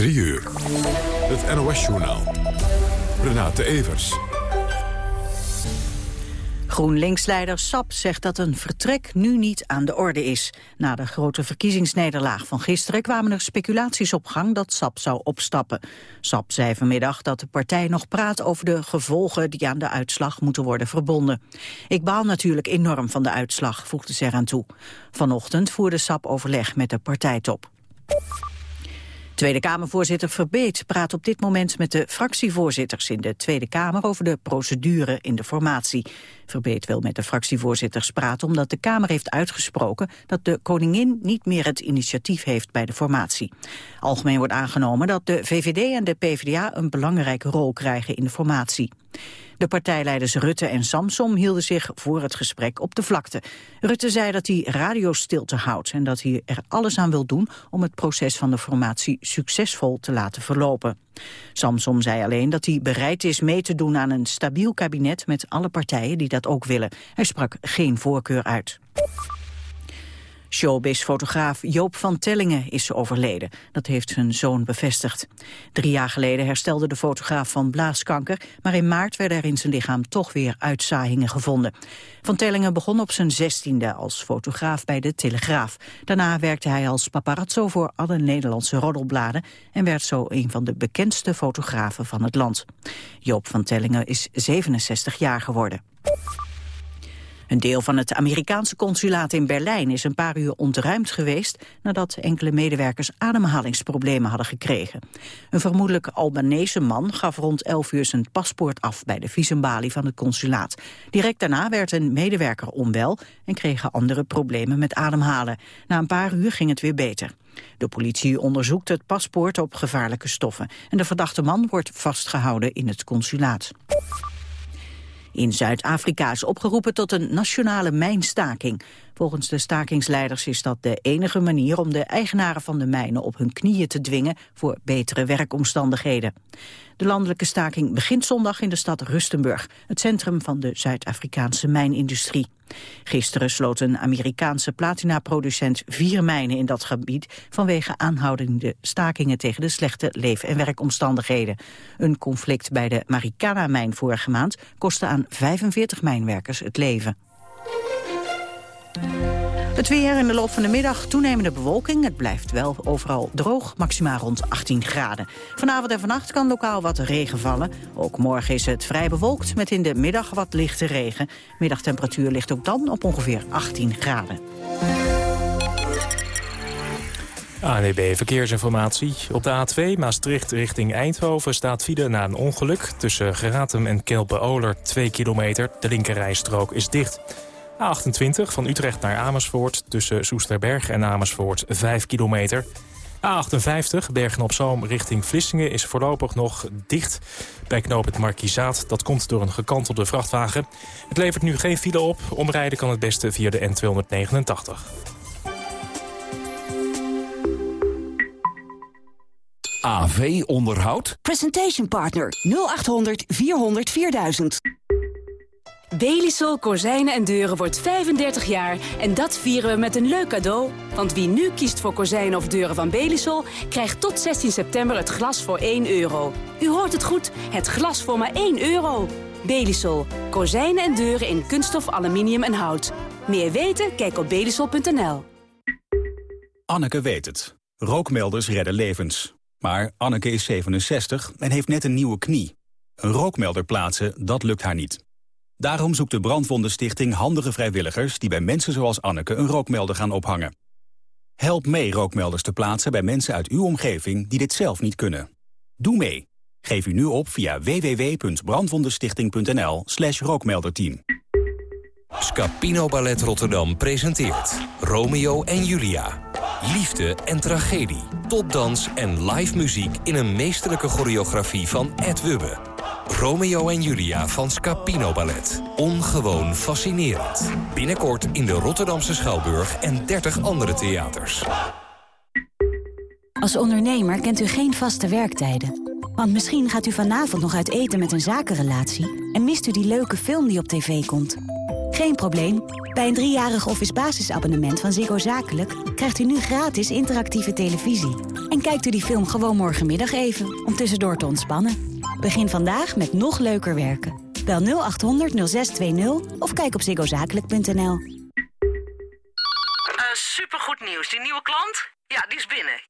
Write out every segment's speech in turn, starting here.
3 uur. Het NOS-journaal. Renate Evers. GroenLinks-leider Sap zegt dat een vertrek nu niet aan de orde is. Na de grote verkiezingsnederlaag van gisteren kwamen er speculaties op gang dat Sap zou opstappen. Sap zei vanmiddag dat de partij nog praat over de gevolgen die aan de uitslag moeten worden verbonden. Ik baal natuurlijk enorm van de uitslag, voegde ze eraan toe. Vanochtend voerde Sap overleg met de partijtop. Tweede Kamervoorzitter Verbeet praat op dit moment met de fractievoorzitters in de Tweede Kamer over de procedure in de formatie. Verbeet wil met de fractievoorzitters praten omdat de Kamer heeft uitgesproken dat de koningin niet meer het initiatief heeft bij de formatie. Algemeen wordt aangenomen dat de VVD en de PvdA een belangrijke rol krijgen in de formatie. De partijleiders Rutte en Samsom hielden zich voor het gesprek op de vlakte. Rutte zei dat hij radiostilte houdt en dat hij er alles aan wil doen om het proces van de formatie succesvol te laten verlopen. Samsom zei alleen dat hij bereid is mee te doen aan een stabiel kabinet met alle partijen die dat ook willen. Hij sprak geen voorkeur uit. Showbiz-fotograaf Joop van Tellingen is overleden. Dat heeft zijn zoon bevestigd. Drie jaar geleden herstelde de fotograaf van blaaskanker... maar in maart werden er in zijn lichaam toch weer uitzaaiingen gevonden. Van Tellingen begon op zijn zestiende als fotograaf bij de Telegraaf. Daarna werkte hij als paparazzo voor alle Nederlandse roddelbladen... en werd zo een van de bekendste fotografen van het land. Joop van Tellingen is 67 jaar geworden. Een deel van het Amerikaanse consulaat in Berlijn is een paar uur ontruimd geweest nadat enkele medewerkers ademhalingsproblemen hadden gekregen. Een vermoedelijk Albanese man gaf rond 11 uur zijn paspoort af bij de visumbalie van het consulaat. Direct daarna werd een medewerker onwel en kregen andere problemen met ademhalen. Na een paar uur ging het weer beter. De politie onderzoekt het paspoort op gevaarlijke stoffen en de verdachte man wordt vastgehouden in het consulaat. In Zuid-Afrika is opgeroepen tot een nationale mijnstaking. Volgens de stakingsleiders is dat de enige manier om de eigenaren van de mijnen op hun knieën te dwingen voor betere werkomstandigheden. De landelijke staking begint zondag in de stad Rustenburg, het centrum van de Zuid-Afrikaanse mijnindustrie. Gisteren sloot een Amerikaanse platinaproducent vier mijnen in dat gebied vanwege aanhoudende stakingen tegen de slechte leef- en werkomstandigheden. Een conflict bij de Marikana-mijn vorige maand kostte aan 45 mijnwerkers het leven. Het weer in de loop van de middag toenemende bewolking. Het blijft wel overal droog, maximaal rond 18 graden. Vanavond en vannacht kan lokaal wat regen vallen. Ook morgen is het vrij bewolkt met in de middag wat lichte regen. Middagtemperatuur ligt ook dan op ongeveer 18 graden. ANEB Verkeersinformatie. Op de A2 Maastricht richting Eindhoven staat file na een ongeluk. Tussen Geratum en Kelpe-Oler 2 kilometer. De linkerrijstrook is dicht. A28 van Utrecht naar Amersfoort tussen Soesterberg en Amersfoort 5 kilometer. A58 Bergen-op-Zoom richting Vlissingen is voorlopig nog dicht bij knoop het Markizaat. Dat komt door een gekantelde vrachtwagen. Het levert nu geen file op. Omrijden kan het beste via de N289. AV Onderhoud? Presentation Partner 0800 400 4000. Belisol Kozijnen en Deuren wordt 35 jaar en dat vieren we met een leuk cadeau. Want wie nu kiest voor kozijnen of deuren van Belisol... krijgt tot 16 september het glas voor 1 euro. U hoort het goed, het glas voor maar 1 euro. Belisol. Kozijnen en deuren in kunststof, aluminium en hout. Meer weten? Kijk op belisol.nl. Anneke weet het. Rookmelders redden levens. Maar Anneke is 67 en heeft net een nieuwe knie. Een rookmelder plaatsen, dat lukt haar niet. Daarom zoekt de Brandwondenstichting handige vrijwilligers... die bij mensen zoals Anneke een rookmelder gaan ophangen. Help mee rookmelders te plaatsen bij mensen uit uw omgeving... die dit zelf niet kunnen. Doe mee. Geef u nu op via www.brandwondenstichting.nl slash rookmelderteam. Scapino Ballet Rotterdam presenteert Romeo en Julia. Liefde en tragedie, topdans en live muziek... in een meesterlijke choreografie van Ed Wubbe. Romeo en Julia van Scapino Ballet. Ongewoon fascinerend. Binnenkort in de Rotterdamse Schouwburg en 30 andere theaters. Als ondernemer kent u geen vaste werktijden. Want misschien gaat u vanavond nog uit eten met een zakenrelatie... en mist u die leuke film die op tv komt... Geen probleem. Bij een driejarig office basisabonnement van Ziggo Zakelijk... krijgt u nu gratis interactieve televisie. En kijkt u die film gewoon morgenmiddag even, om tussendoor te ontspannen. Begin vandaag met nog leuker werken. Bel 0800 0620 of kijk op ziggozakelijk.nl. Uh, supergoed nieuws. Die nieuwe klant? Ja, die is binnen.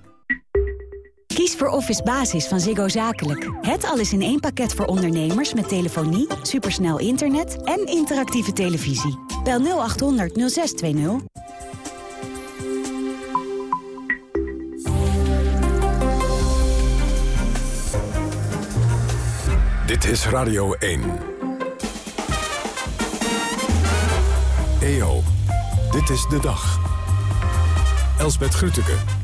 Kies voor Office Basis van Ziggo Zakelijk. Het alles in één pakket voor ondernemers met telefonie, supersnel internet en interactieve televisie. Bel 0800 0620. Dit is Radio 1. EO, dit is de dag. Elsbeth Grütke.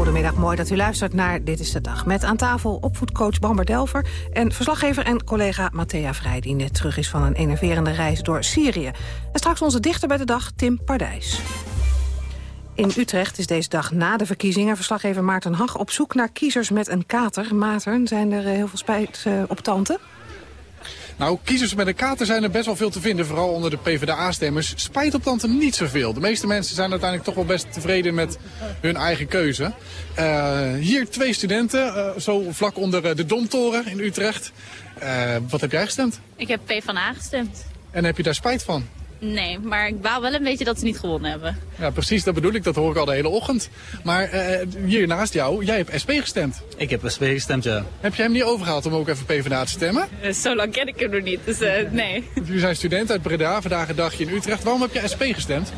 Goedemiddag, mooi dat u luistert naar Dit is de Dag. Met aan tafel opvoedcoach Bamber Delver... en verslaggever en collega Matthea Vrij... die net terug is van een enerverende reis door Syrië. En straks onze dichter bij de dag, Tim Pardijs. In Utrecht is deze dag na de verkiezingen verslaggever Maarten Hag op zoek naar kiezers met een kater. Maarten, zijn er eh, heel veel spijt uh, op tante? Nou, kiezers met een kater zijn er best wel veel te vinden, vooral onder de PvdA-stemmers. Spijt op tante niet zoveel. De meeste mensen zijn uiteindelijk toch wel best tevreden met hun eigen keuze. Uh, hier twee studenten, uh, zo vlak onder de Domtoren in Utrecht. Uh, wat heb jij gestemd? Ik heb PvdA gestemd. En heb je daar spijt van? Nee, maar ik baal wel een beetje dat ze niet gewonnen hebben. Ja, precies, dat bedoel ik. Dat hoor ik al de hele ochtend. Maar uh, hier naast jou, jij hebt SP gestemd. Ik heb SP gestemd, ja. Heb jij hem niet overgehaald om ook even PvdA te stemmen? Uh, zo lang ken ik hem nog niet, dus uh, nee. Jullie zijn student uit Breda, vandaag een dagje in Utrecht. Waarom heb je SP gestemd?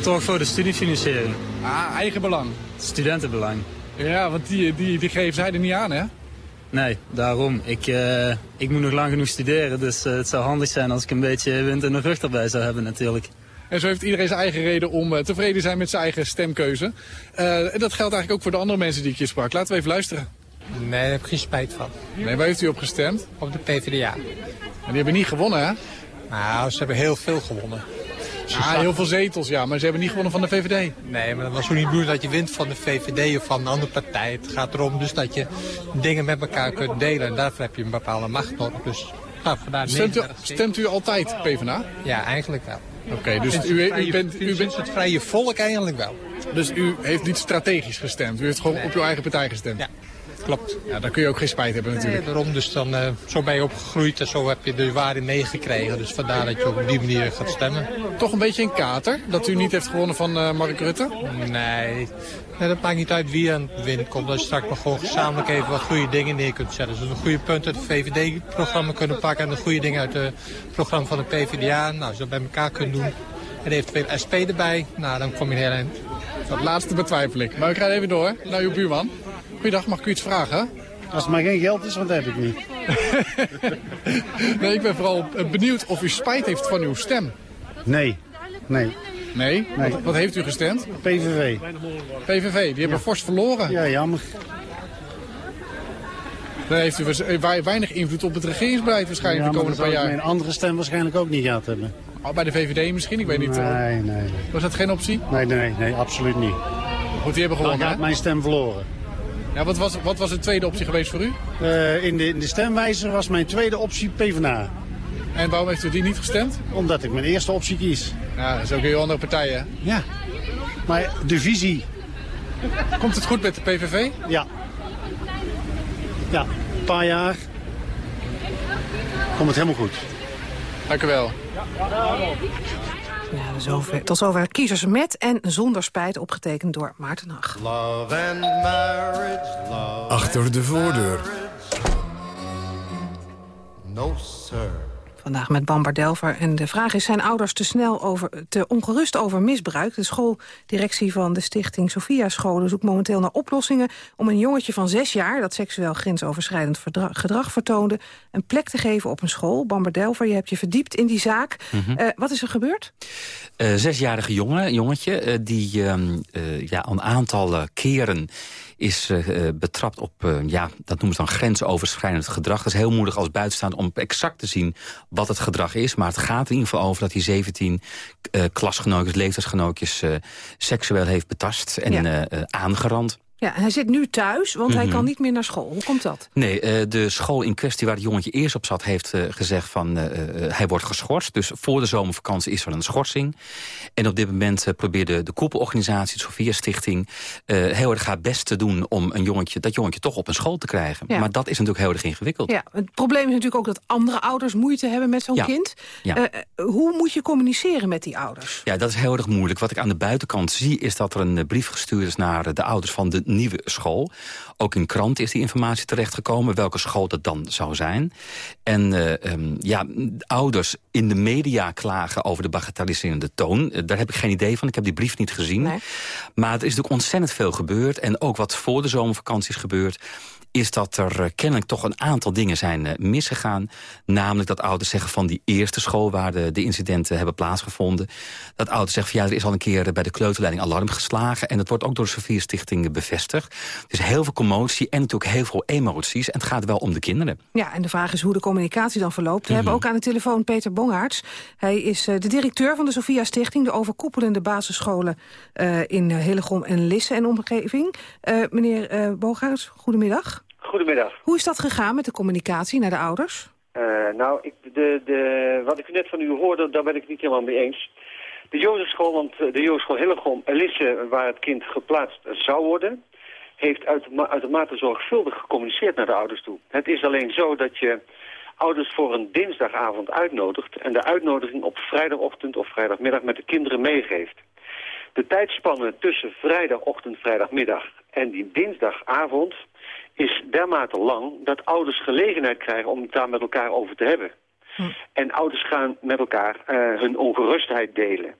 toch voor de studiefinanciering. Ah, eigen belang. Studentenbelang. Ja, want die, die, die geven zij er niet aan, hè? Nee, daarom. Ik, uh, ik moet nog lang genoeg studeren, dus uh, het zou handig zijn als ik een beetje wind in de rug erbij zou hebben natuurlijk. En zo heeft iedereen zijn eigen reden om uh, tevreden te zijn met zijn eigen stemkeuze. en dat geldt eigenlijk ook voor de andere mensen die ik hier sprak. Laten we even luisteren. Nee, daar heb ik geen spijt van. Nee, waar heeft u op gestemd? Op de PvdA. En die hebben niet gewonnen, hè? Nou, ze hebben heel veel gewonnen. Ja, ah, heel veel zetels, ja, maar ze hebben niet gewonnen van de VVD. Nee, maar dat was ook niet bedoeld dat je wint van de VVD of van een andere partij. Het gaat erom dus dat je dingen met elkaar kunt delen en daarvoor heb je een bepaalde macht nodig. Dus nou, vandaar stemt, u, stemt u altijd PvdA? Ja, eigenlijk wel. Oké, okay, dus u, u, u, bent... U bent het vrije volk eigenlijk wel. Dus u heeft niet strategisch gestemd? U heeft gewoon nee. op uw eigen partij gestemd? Ja klopt. Ja, dan kun je ook geen spijt hebben natuurlijk. Nee, daarom dus dan, uh, zo ben je opgegroeid en zo heb je de waarde meegekregen. Dus vandaar dat je op die manier gaat stemmen. Toch een beetje een kater dat u niet heeft gewonnen van uh, Mark Rutte? Nee. nee, dat maakt niet uit wie aan het komt. Dat je straks nog gewoon gezamenlijk even wat goede dingen neer kunt zetten. Dus een goede punt uit het VVD-programma kunnen pakken en de goede dingen uit het programma van de PvdA. Nou, als je dat bij elkaar kunt doen en eventueel SP erbij, nou dan kom je heel eind. Dat laatste betwijfel ik. Maar ik ga even door naar uw buurman. Mag ik u iets vragen? Als het maar geen geld is, want dat heb ik niet. nee, ik ben vooral benieuwd of u spijt heeft van uw stem. Nee, nee. Nee? nee. Wat, wat, heeft u gestemd? PVV. PVV, die hebben fors verloren. Ja, jammer. Dan heeft u weinig invloed op het regeringsbeleid waarschijnlijk ja, de komende paar jaar. mijn andere stem waarschijnlijk ook niet gehad hebben. Oh, bij de VVD misschien? Ik weet niet. Nee, nee. Was dat geen optie? Nee, nee, nee, absoluut niet. Goed, die hebben gewonnen. Dan gaat mijn stem verloren. Ja, wat, was, wat was de tweede optie geweest voor u? Uh, in, de, in de stemwijzer was mijn tweede optie PvdA. En waarom heeft u die niet gestemd? Omdat ik mijn eerste optie kies. Ja, dat is ook een heel andere partij, hè? Ja. Maar de visie... Komt het goed met de PVV? Ja. Ja, een paar jaar komt het helemaal goed. Dank u wel. Ja, zover, tot zover kiezers met en zonder spijt, opgetekend door Maarten Hag. Love and Achter de voordeur. No, sir. Vandaag met Bamber Delver. En de vraag is, zijn ouders te snel over, te ongerust over misbruik? De schooldirectie van de stichting Sophia Scholen zoekt momenteel naar oplossingen... om een jongetje van zes jaar, dat seksueel grensoverschrijdend gedrag vertoonde... een plek te geven op een school. Bamber Delver, je hebt je verdiept in die zaak. Mhm. Eh, wat is er gebeurd? Uh, zesjarige jongen, jongetje, uh, die uh, ja, een aantal keren is uh, betrapt op, uh, ja, dat noemen ze dan grensoverschrijdend gedrag. Dat is heel moeilijk als buitenstaander om exact te zien wat het gedrag is. Maar het gaat in ieder geval over dat hij 17 uh, klasgenootjes, leeftijdsgenootjes seksueel heeft betast en ja. aangerand. Ja, hij zit nu thuis, want mm -hmm. hij kan niet meer naar school. Hoe komt dat? Nee, uh, de school in kwestie waar het jongetje eerst op zat... heeft uh, gezegd van uh, hij wordt geschorst. Dus voor de zomervakantie is er een schorsing. En op dit moment probeerde de koepelorganisatie, de Sofia Stichting... heel erg haar best te doen om een jongetje, dat jongetje toch op een school te krijgen. Ja. Maar dat is natuurlijk heel erg ingewikkeld. Ja, het probleem is natuurlijk ook dat andere ouders moeite hebben met zo'n ja. kind. Ja. hoe moet je communiceren met die ouders? Ja, dat is heel erg moeilijk. Wat ik aan de buitenkant zie is dat er een brief gestuurd is naar de ouders van de nieuwe school. Ook in krant is die informatie terechtgekomen, welke school dat dan zou zijn. En uh, um, ja, ouders in de media klagen over de bagatelliserende toon. Uh, daar heb ik geen idee van, ik heb die brief niet gezien. Nee. Maar er is natuurlijk ontzettend veel gebeurd. En ook wat voor de zomervakantie is gebeurd is dat er uh, kennelijk toch een aantal dingen zijn uh, misgegaan. Namelijk dat ouders zeggen van die eerste school... waar de, de incidenten hebben plaatsgevonden... dat ouders zeggen van ja, er is al een keer bij de kleuterleiding alarm geslagen... en dat wordt ook door de Sofia Stichting bevestigd. Dus heel veel commotie en natuurlijk heel veel emoties. En het gaat wel om de kinderen. Ja, en de vraag is hoe de communicatie dan verloopt. We mm -hmm. hebben ook aan de telefoon Peter Bongaerts. Hij is uh, de directeur van de Sofia Stichting... de overkoepelende basisscholen in Hillegom en Lisse en omgeving. meneer Bongaerts, goedemiddag. Goedemiddag. Hoe is dat gegaan met de communicatie naar de ouders? Uh, nou, ik, de, de, wat ik net van u hoorde, daar ben ik niet helemaal mee eens. De Jozefschool, want de Jozefschool Hillegom, Elisse, waar het kind geplaatst zou worden... heeft uitermate zorgvuldig gecommuniceerd naar de ouders toe. Het is alleen zo dat je ouders voor een dinsdagavond uitnodigt... en de uitnodiging op vrijdagochtend of vrijdagmiddag met de kinderen meegeeft. De tijdspanne tussen vrijdagochtend, vrijdagmiddag en die dinsdagavond is dermate lang dat ouders gelegenheid krijgen om het daar met elkaar over te hebben. Hm. En ouders gaan met elkaar uh, hun ongerustheid delen.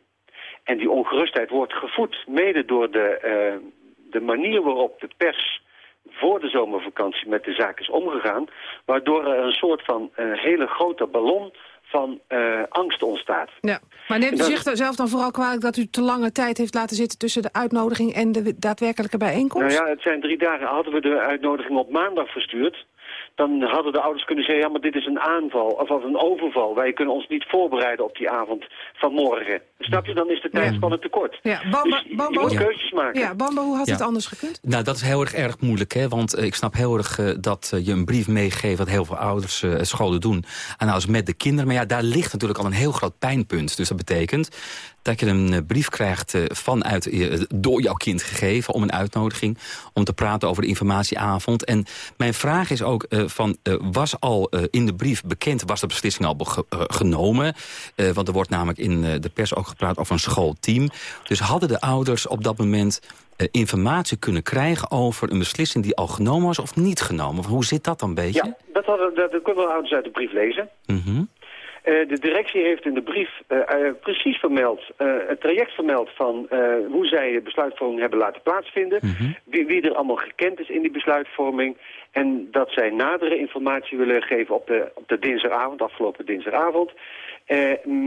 En die ongerustheid wordt gevoed mede door de, uh, de manier waarop de pers voor de zomervakantie met de zaak is omgegaan. Waardoor er een soort van uh, hele grote ballon van uh, angst ontstaat. Ja. Maar neemt u dat... zich zelf dan vooral kwalijk dat u te lange tijd heeft laten zitten... tussen de uitnodiging en de daadwerkelijke bijeenkomst? Nou ja, het zijn drie dagen. Hadden we de uitnodiging op maandag verstuurd... dan hadden de ouders kunnen zeggen... ja, maar dit is een aanval of, of een overval. Wij kunnen ons niet voorbereiden op die avond van morgen. Snap je? Dan is de tijdspanne ja. te kort. Ja, Bamba, dus Bamba, je moet keuzes maken. Ja, Bamba, hoe had ja. het anders gekund? Nou, dat is heel erg erg moeilijk, hè. Want uh, ik snap heel erg uh, dat uh, je een brief meegeeft... wat heel veel ouders uh, scholen doen. En nou, met de kinderen. Maar ja, daar ligt natuurlijk al een heel groot pijnpunt. Dus dat betekent dat je een uh, brief krijgt uh, vanuit, uh, door jouw kind gegeven... om een uitnodiging, om te praten over de informatieavond. En mijn vraag is ook, van, was al in de brief bekend... was de beslissing al ge genomen? want er wordt namelijk in de pers ook gepraat over een schoolteam. Dus hadden de ouders op dat moment... Informatie kunnen krijgen over een beslissing die al genomen was of niet genomen? Hoe zit dat dan een beetje? Ja, dat, hadden, dat, dat kunnen de ouders uit de brief lezen. Mm -hmm. Uh, de directie heeft in de brief uh, uh, precies vermeld, het traject vermeld van hoe zij de besluitvorming hebben laten plaatsvinden. Mhm. Mm -hmm. wie, wie, er allemaal gekend is in die besluitvorming. En dat zij nadere informatie willen geven op de, op de dinsdagavond, afgelopen dinsdagavond.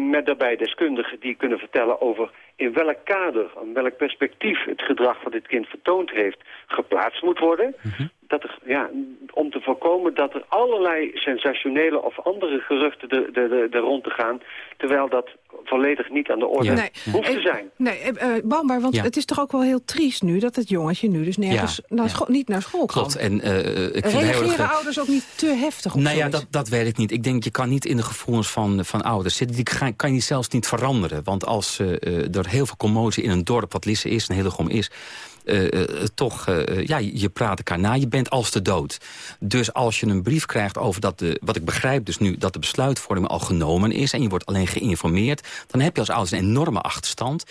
met daarbij deskundigen die kunnen vertellen over in welk kader, in welk perspectief het gedrag wat dit kind vertoond heeft geplaatst moet worden. Mhm. Mm -hmm. Dat er, ja, om te voorkomen dat er allerlei sensationele of andere geruchten er de, de, de rond te gaan, terwijl dat volledig niet aan de orde nee. hoeft te zijn. Nee, uh, Bambaar, want Ja. het is toch ook wel heel triest nu dat het jongetje nu dus nergens Ja, naar niet naar school kan. Klopt. En, uh, ik vind het heel erg, Reageren eh, ouders ook niet te heftig op Nou ja, dat, dat weet ik niet. Ik denk, je kan niet in de gevoelens van, van ouders zitten. Die kan, kan je zelfs niet veranderen. Want als uh, er heel veel commotie in een dorp wat Lisse is, een Hillegom is... Uh, uh, toch, uh, ja, je praat elkaar na, je bent als de dood. Dus als je een brief krijgt over dat, de, wat ik begrijp dus nu... dat de besluitvorming al genomen is en je wordt alleen geïnformeerd... dan heb je als ouders een enorme achterstand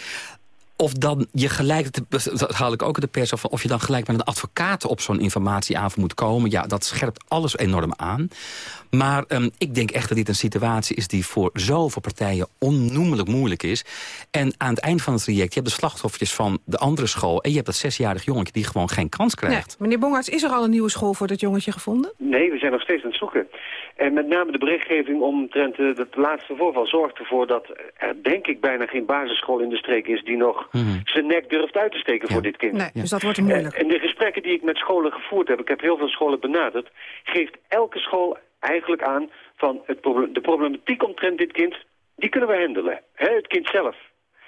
of dan je gelijk, dat haal ik ook in de pers af, of je dan gelijk met een advocaat op zo'n informatieavond moet komen. Ja, dat scherpt alles enorm aan. Maar um, ik denk echt dat dit een situatie is die voor zoveel partijen onnoemelijk moeilijk is. En aan het eind van het traject, je hebt de slachtoffertjes van de andere school... en je hebt dat zesjarig jongetje die gewoon geen kans krijgt. Nee. Meneer Bongarts, is er al een nieuwe school voor dat jongetje gevonden? Nee, we zijn nog steeds aan het zoeken. En met name de berichtgeving omtrent uh, het laatste voorval zorgt ervoor dat er denk ik bijna geen basisschool in de streek is die nog Mhm. zijn nek durft uit te steken voor dit kind. Nee, dus dat wordt moeilijk. Uh, en de gesprekken die ik met scholen gevoerd heb, ik heb heel veel scholen benaderd, geeft elke school eigenlijk aan van het probleem, de problematiek omtrent dit kind, die kunnen we handelen. Hè, het kind zelf.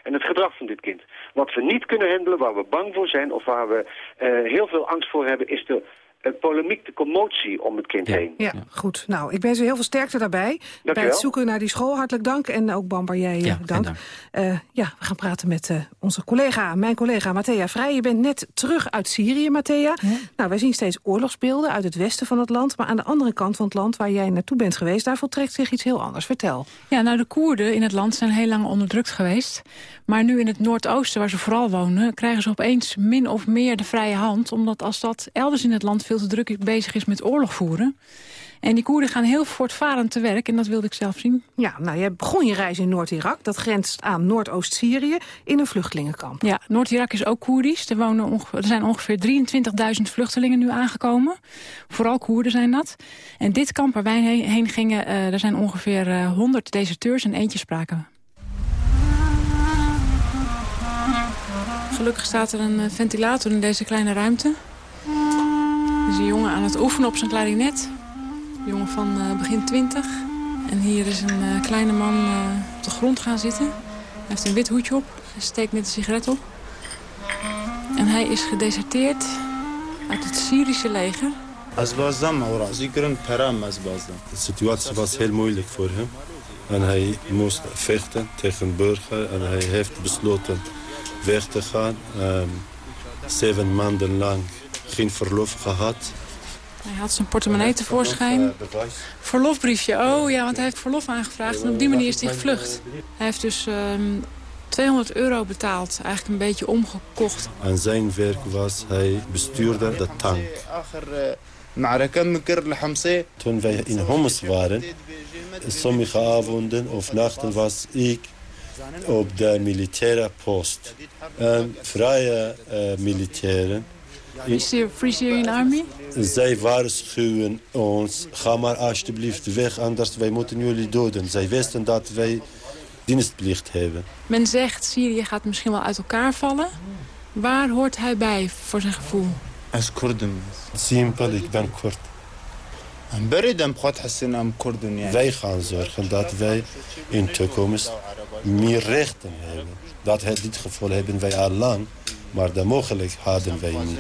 En het gedrag van dit kind. Wat we niet kunnen handelen, waar we bang voor zijn... of waar we uh, heel veel angst voor hebben... is de polemiek, de commotie om het kind ja. heen. Ja, goed. Nou, ik wens u heel veel sterkte daarbij. Dank bij het zoeken naar die school. Hartelijk dank. En ook Bambar, jij ja, dank. Uh, ja, we gaan praten met uh, onze collega, mijn collega Matthea Vrij. Je bent net terug uit Syrië, Matthea. Nou, wij zien steeds oorlogsbeelden uit het westen van het land. Maar aan de andere kant van het land waar jij naartoe bent geweest... daar voltrekt zich iets heel anders. Vertel. Ja, nou, de Koerden in het land zijn heel lang onderdrukt geweest. Maar nu in het noordoosten, waar ze vooral wonen... krijgen ze opeens min of meer de vrije hand. Omdat als dat elders in het land veel te druk bezig is met oorlog voeren... En die Koerden gaan heel voortvarend te werk en dat wilde ik zelf zien. Ja, nou, jij begon je reis in Noord-Irak. Dat grenst aan Noordoost-Syrië in een vluchtelingenkamp. Ja, Noord-Irak is ook Koerdisch. Er, wonen er zijn ongeveer 23.000 vluchtelingen nu aangekomen. Vooral Koerden zijn dat. En dit kamp waar wij heen gingen, uh, er zijn ongeveer uh, 100 deserteurs en eentje spraken. Gelukkig staat er een ventilator in deze kleine ruimte. Er is een jongen aan het oefenen op zijn klarinet. Een jongen van uh, begin 20. En hier is een uh, kleine man uh, op de grond gaan zitten. Hij heeft een wit hoedje op. Hij steekt net een sigaret op. En hij is gedeserteerd uit het Syrische leger. De situatie was heel moeilijk voor hem. En hij moest vechten tegen burger. En hij heeft besloten weg te gaan. Um, zeven maanden lang geen verlof gehad. Hij had zijn portemonnee tevoorschijn. Verlofbriefje, oh ja, want hij heeft verlof aangevraagd. En op die manier is hij gevlucht. Hij heeft dus um, 200 euro betaald, eigenlijk een beetje omgekocht. En zijn werk was, hij bestuurde de tank. Toen wij in Homs waren, sommige avonden of nachten was ik op de militaire post. En vrije uh, militairen Free Syrian Army? Zij waarschuwen ons, ga maar alsjeblieft weg, anders wij moeten jullie doden. Zij wisten dat wij dienstplicht hebben. Men zegt, Syrië gaat misschien wel uit elkaar vallen. Waar hoort hij bij, voor zijn gevoel? Als Koerden. Simpel, ik ben Koerd. Wij gaan zorgen dat wij in de toekomst meer rechten hebben. Dat dit geval hebben wij al lang. Maar de mogelijkheid hadden wij niet.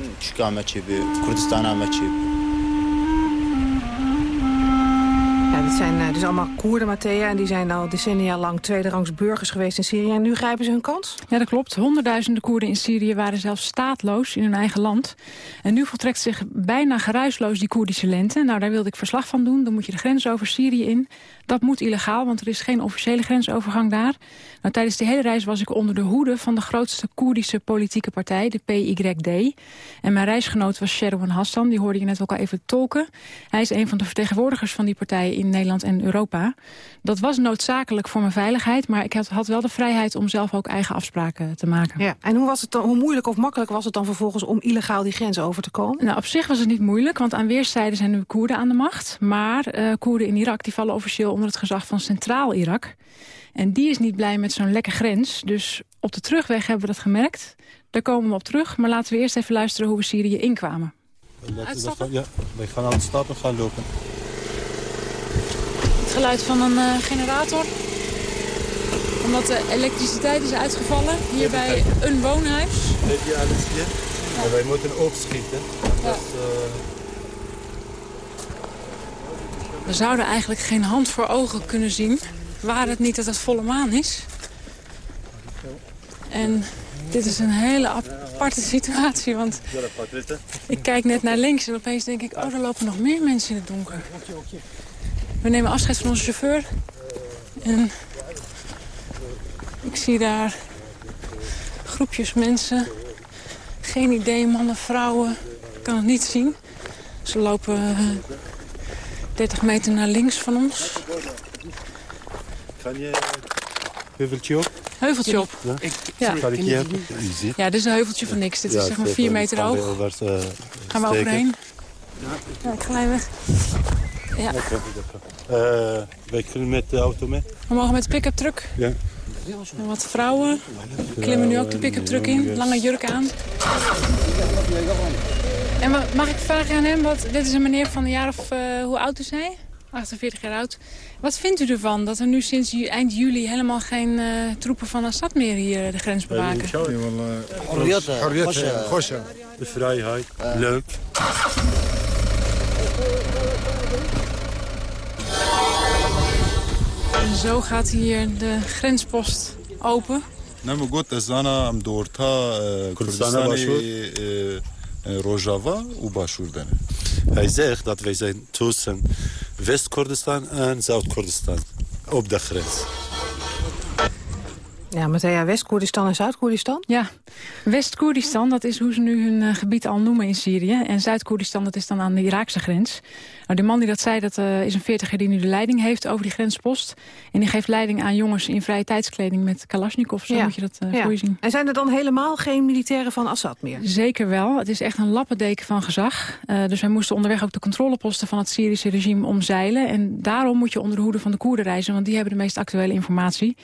Dit zijn uh, dus allemaal Koerden, Matthea. En die zijn al decennia lang tweederangs burgers geweest in Syrië. En nu grijpen ze hun kans? Ja, dat klopt. Honderdduizenden Koerden in Syrië waren zelfs staatloos in hun eigen land. En nu voltrekt zich bijna geruisloos die Koerdische lente. Nou, daar wilde ik verslag van doen. Dan moet je de grens over Syrië in. Dat moet illegaal, want er is geen officiële grensovergang daar. Nou, tijdens de hele reis was ik onder de hoede van de grootste Koerdische politieke partij, de PYD. En mijn reisgenoot was Sherwan Hassan, die hoorde je net ook al even tolken. Hij is een van de vertegenwoordigers van die partij in Nederland en Europa. Dat was noodzakelijk voor mijn veiligheid, maar ik had wel de vrijheid om zelf ook eigen afspraken te maken. Ja, en hoe, was het dan, hoe moeilijk of makkelijk was het dan vervolgens om illegaal die grens over te komen? Nou, op zich was het niet moeilijk, want aan weerszijden zijn nu Koerden aan de macht. Maar uh, Koerden in Irak die vallen officieel onder het gezag van Centraal-Irak. En die is niet blij met zo'n lekke grens. Dus op de terugweg hebben we dat gemerkt. Daar komen we op terug. Maar laten we eerst even luisteren hoe we Syrië inkwamen. Uitstappen? Ja, wij gaan uitstappen gaan lopen. Geluid van een uh, generator. Omdat de elektriciteit is uitgevallen hier bij een woonhuis. Je alles hier? Ja. Ja, wij moeten opschieten. Ja. Uh... We zouden eigenlijk geen hand voor ogen kunnen zien... waar het niet dat het volle maan is. En dit is een hele aparte situatie, want ik kijk net naar links... en opeens denk ik, oh, er lopen nog meer mensen in het donker. We nemen afscheid van onze chauffeur. En ik zie daar groepjes mensen. Geen idee, mannen, vrouwen. Ik kan het niet zien. Ze lopen uh, 30 meter naar links van ons. Kan je heuveltje op? Heuveltje op. Ja. Ja. Ik dit is een heuveltje van niks. Dit is zeg maar 4 meter hoog. uh, Gaan we overheen? Ja, ik ga even. Ja. Uh, wij kunnen met de auto mee. We mogen met de pick-up truck. Ja. En wat vrouwen klimmen nu ook de pick-up truck in. Lange jurk aan. En wat, mag ik vragen aan hem? Wat, dit is een meneer van een jaar of... Uh, hoe oud is hij? 48 jaar oud. Wat vindt u ervan dat er nu sinds eind juli helemaal geen uh, troepen van Assad meer hier de grens bewaken? De vrijheid. Leuk. zo gaat hier de grenspost open. نمیگوت از ام دورتا کردستانی Rojava و Bashur Hij zegt dat wij zijn tussen West-Koerdistan en Zuid-Koerdistan op de grens. Ja, Matthea, West-Koerdistan en Zuid-Koerdistan? Ja, West-Koerdistan, dat is hoe ze nu hun uh, gebied al noemen in Syrië. En Zuid-Koerdistan, dat is dan aan de Iraakse grens. Nou, de man die dat zei, dat uh, is een veertiger die nu de leiding heeft over die grenspost. En die geeft leiding aan jongens in vrije tijdskleding met Kalashnikov. Zo ja. moet je dat uh, ja. voor je zien. En zijn er dan helemaal geen militairen van Assad meer? Zeker wel. Het is echt een lappendeken van gezag. dus wij moesten onderweg ook de controleposten van het Syrische regime omzeilen. En daarom moet je onder de hoede van de Koerden reizen, want die hebben de meest actuele informatie.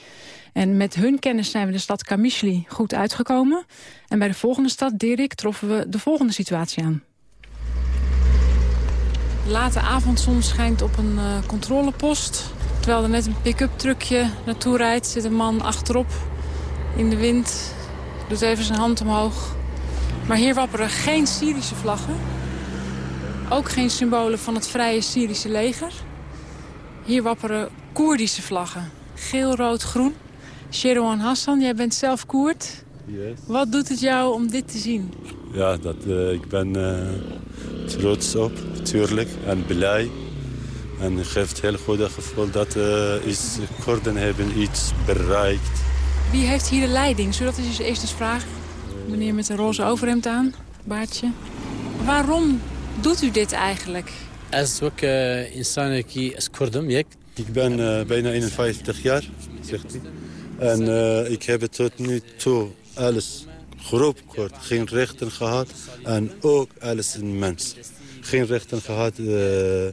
En met hun kennis zijn we de stad Kamishli goed uitgekomen. En bij de volgende stad, Dirik, troffen we de volgende situatie aan. De late avondzon schijnt op een uh, controlepost. Terwijl er net een pick-up truckje naartoe rijdt, zit een man achterop in de wind. Doet even zijn hand omhoog. Maar hier wapperen geen Syrische vlaggen. Ook geen symbolen van het vrije Syrische leger. Hier wapperen Koerdische vlaggen. Geel, rood, groen. Sherouan Hassan, jij bent zelf Koerd. Yes. Wat doet het jou om dit te zien? Ja, dat, uh, ik ben uh, trots op, natuurlijk, en blij. En het geeft heel goed gevoel dat uh, is, Koerden hebben iets bereikt. Wie heeft hier de leiding? Zodat is eerst eens vragen. Meneer met een roze overhemd aan, baardje. Waarom doet u dit eigenlijk? Als ik insan Ik ben bijna 51 jaar, zegt hij. En uh, ik heb tot nu toe alles groep kort, geen rechten gehad. En ook alles een mens. Geen rechten gehad uh,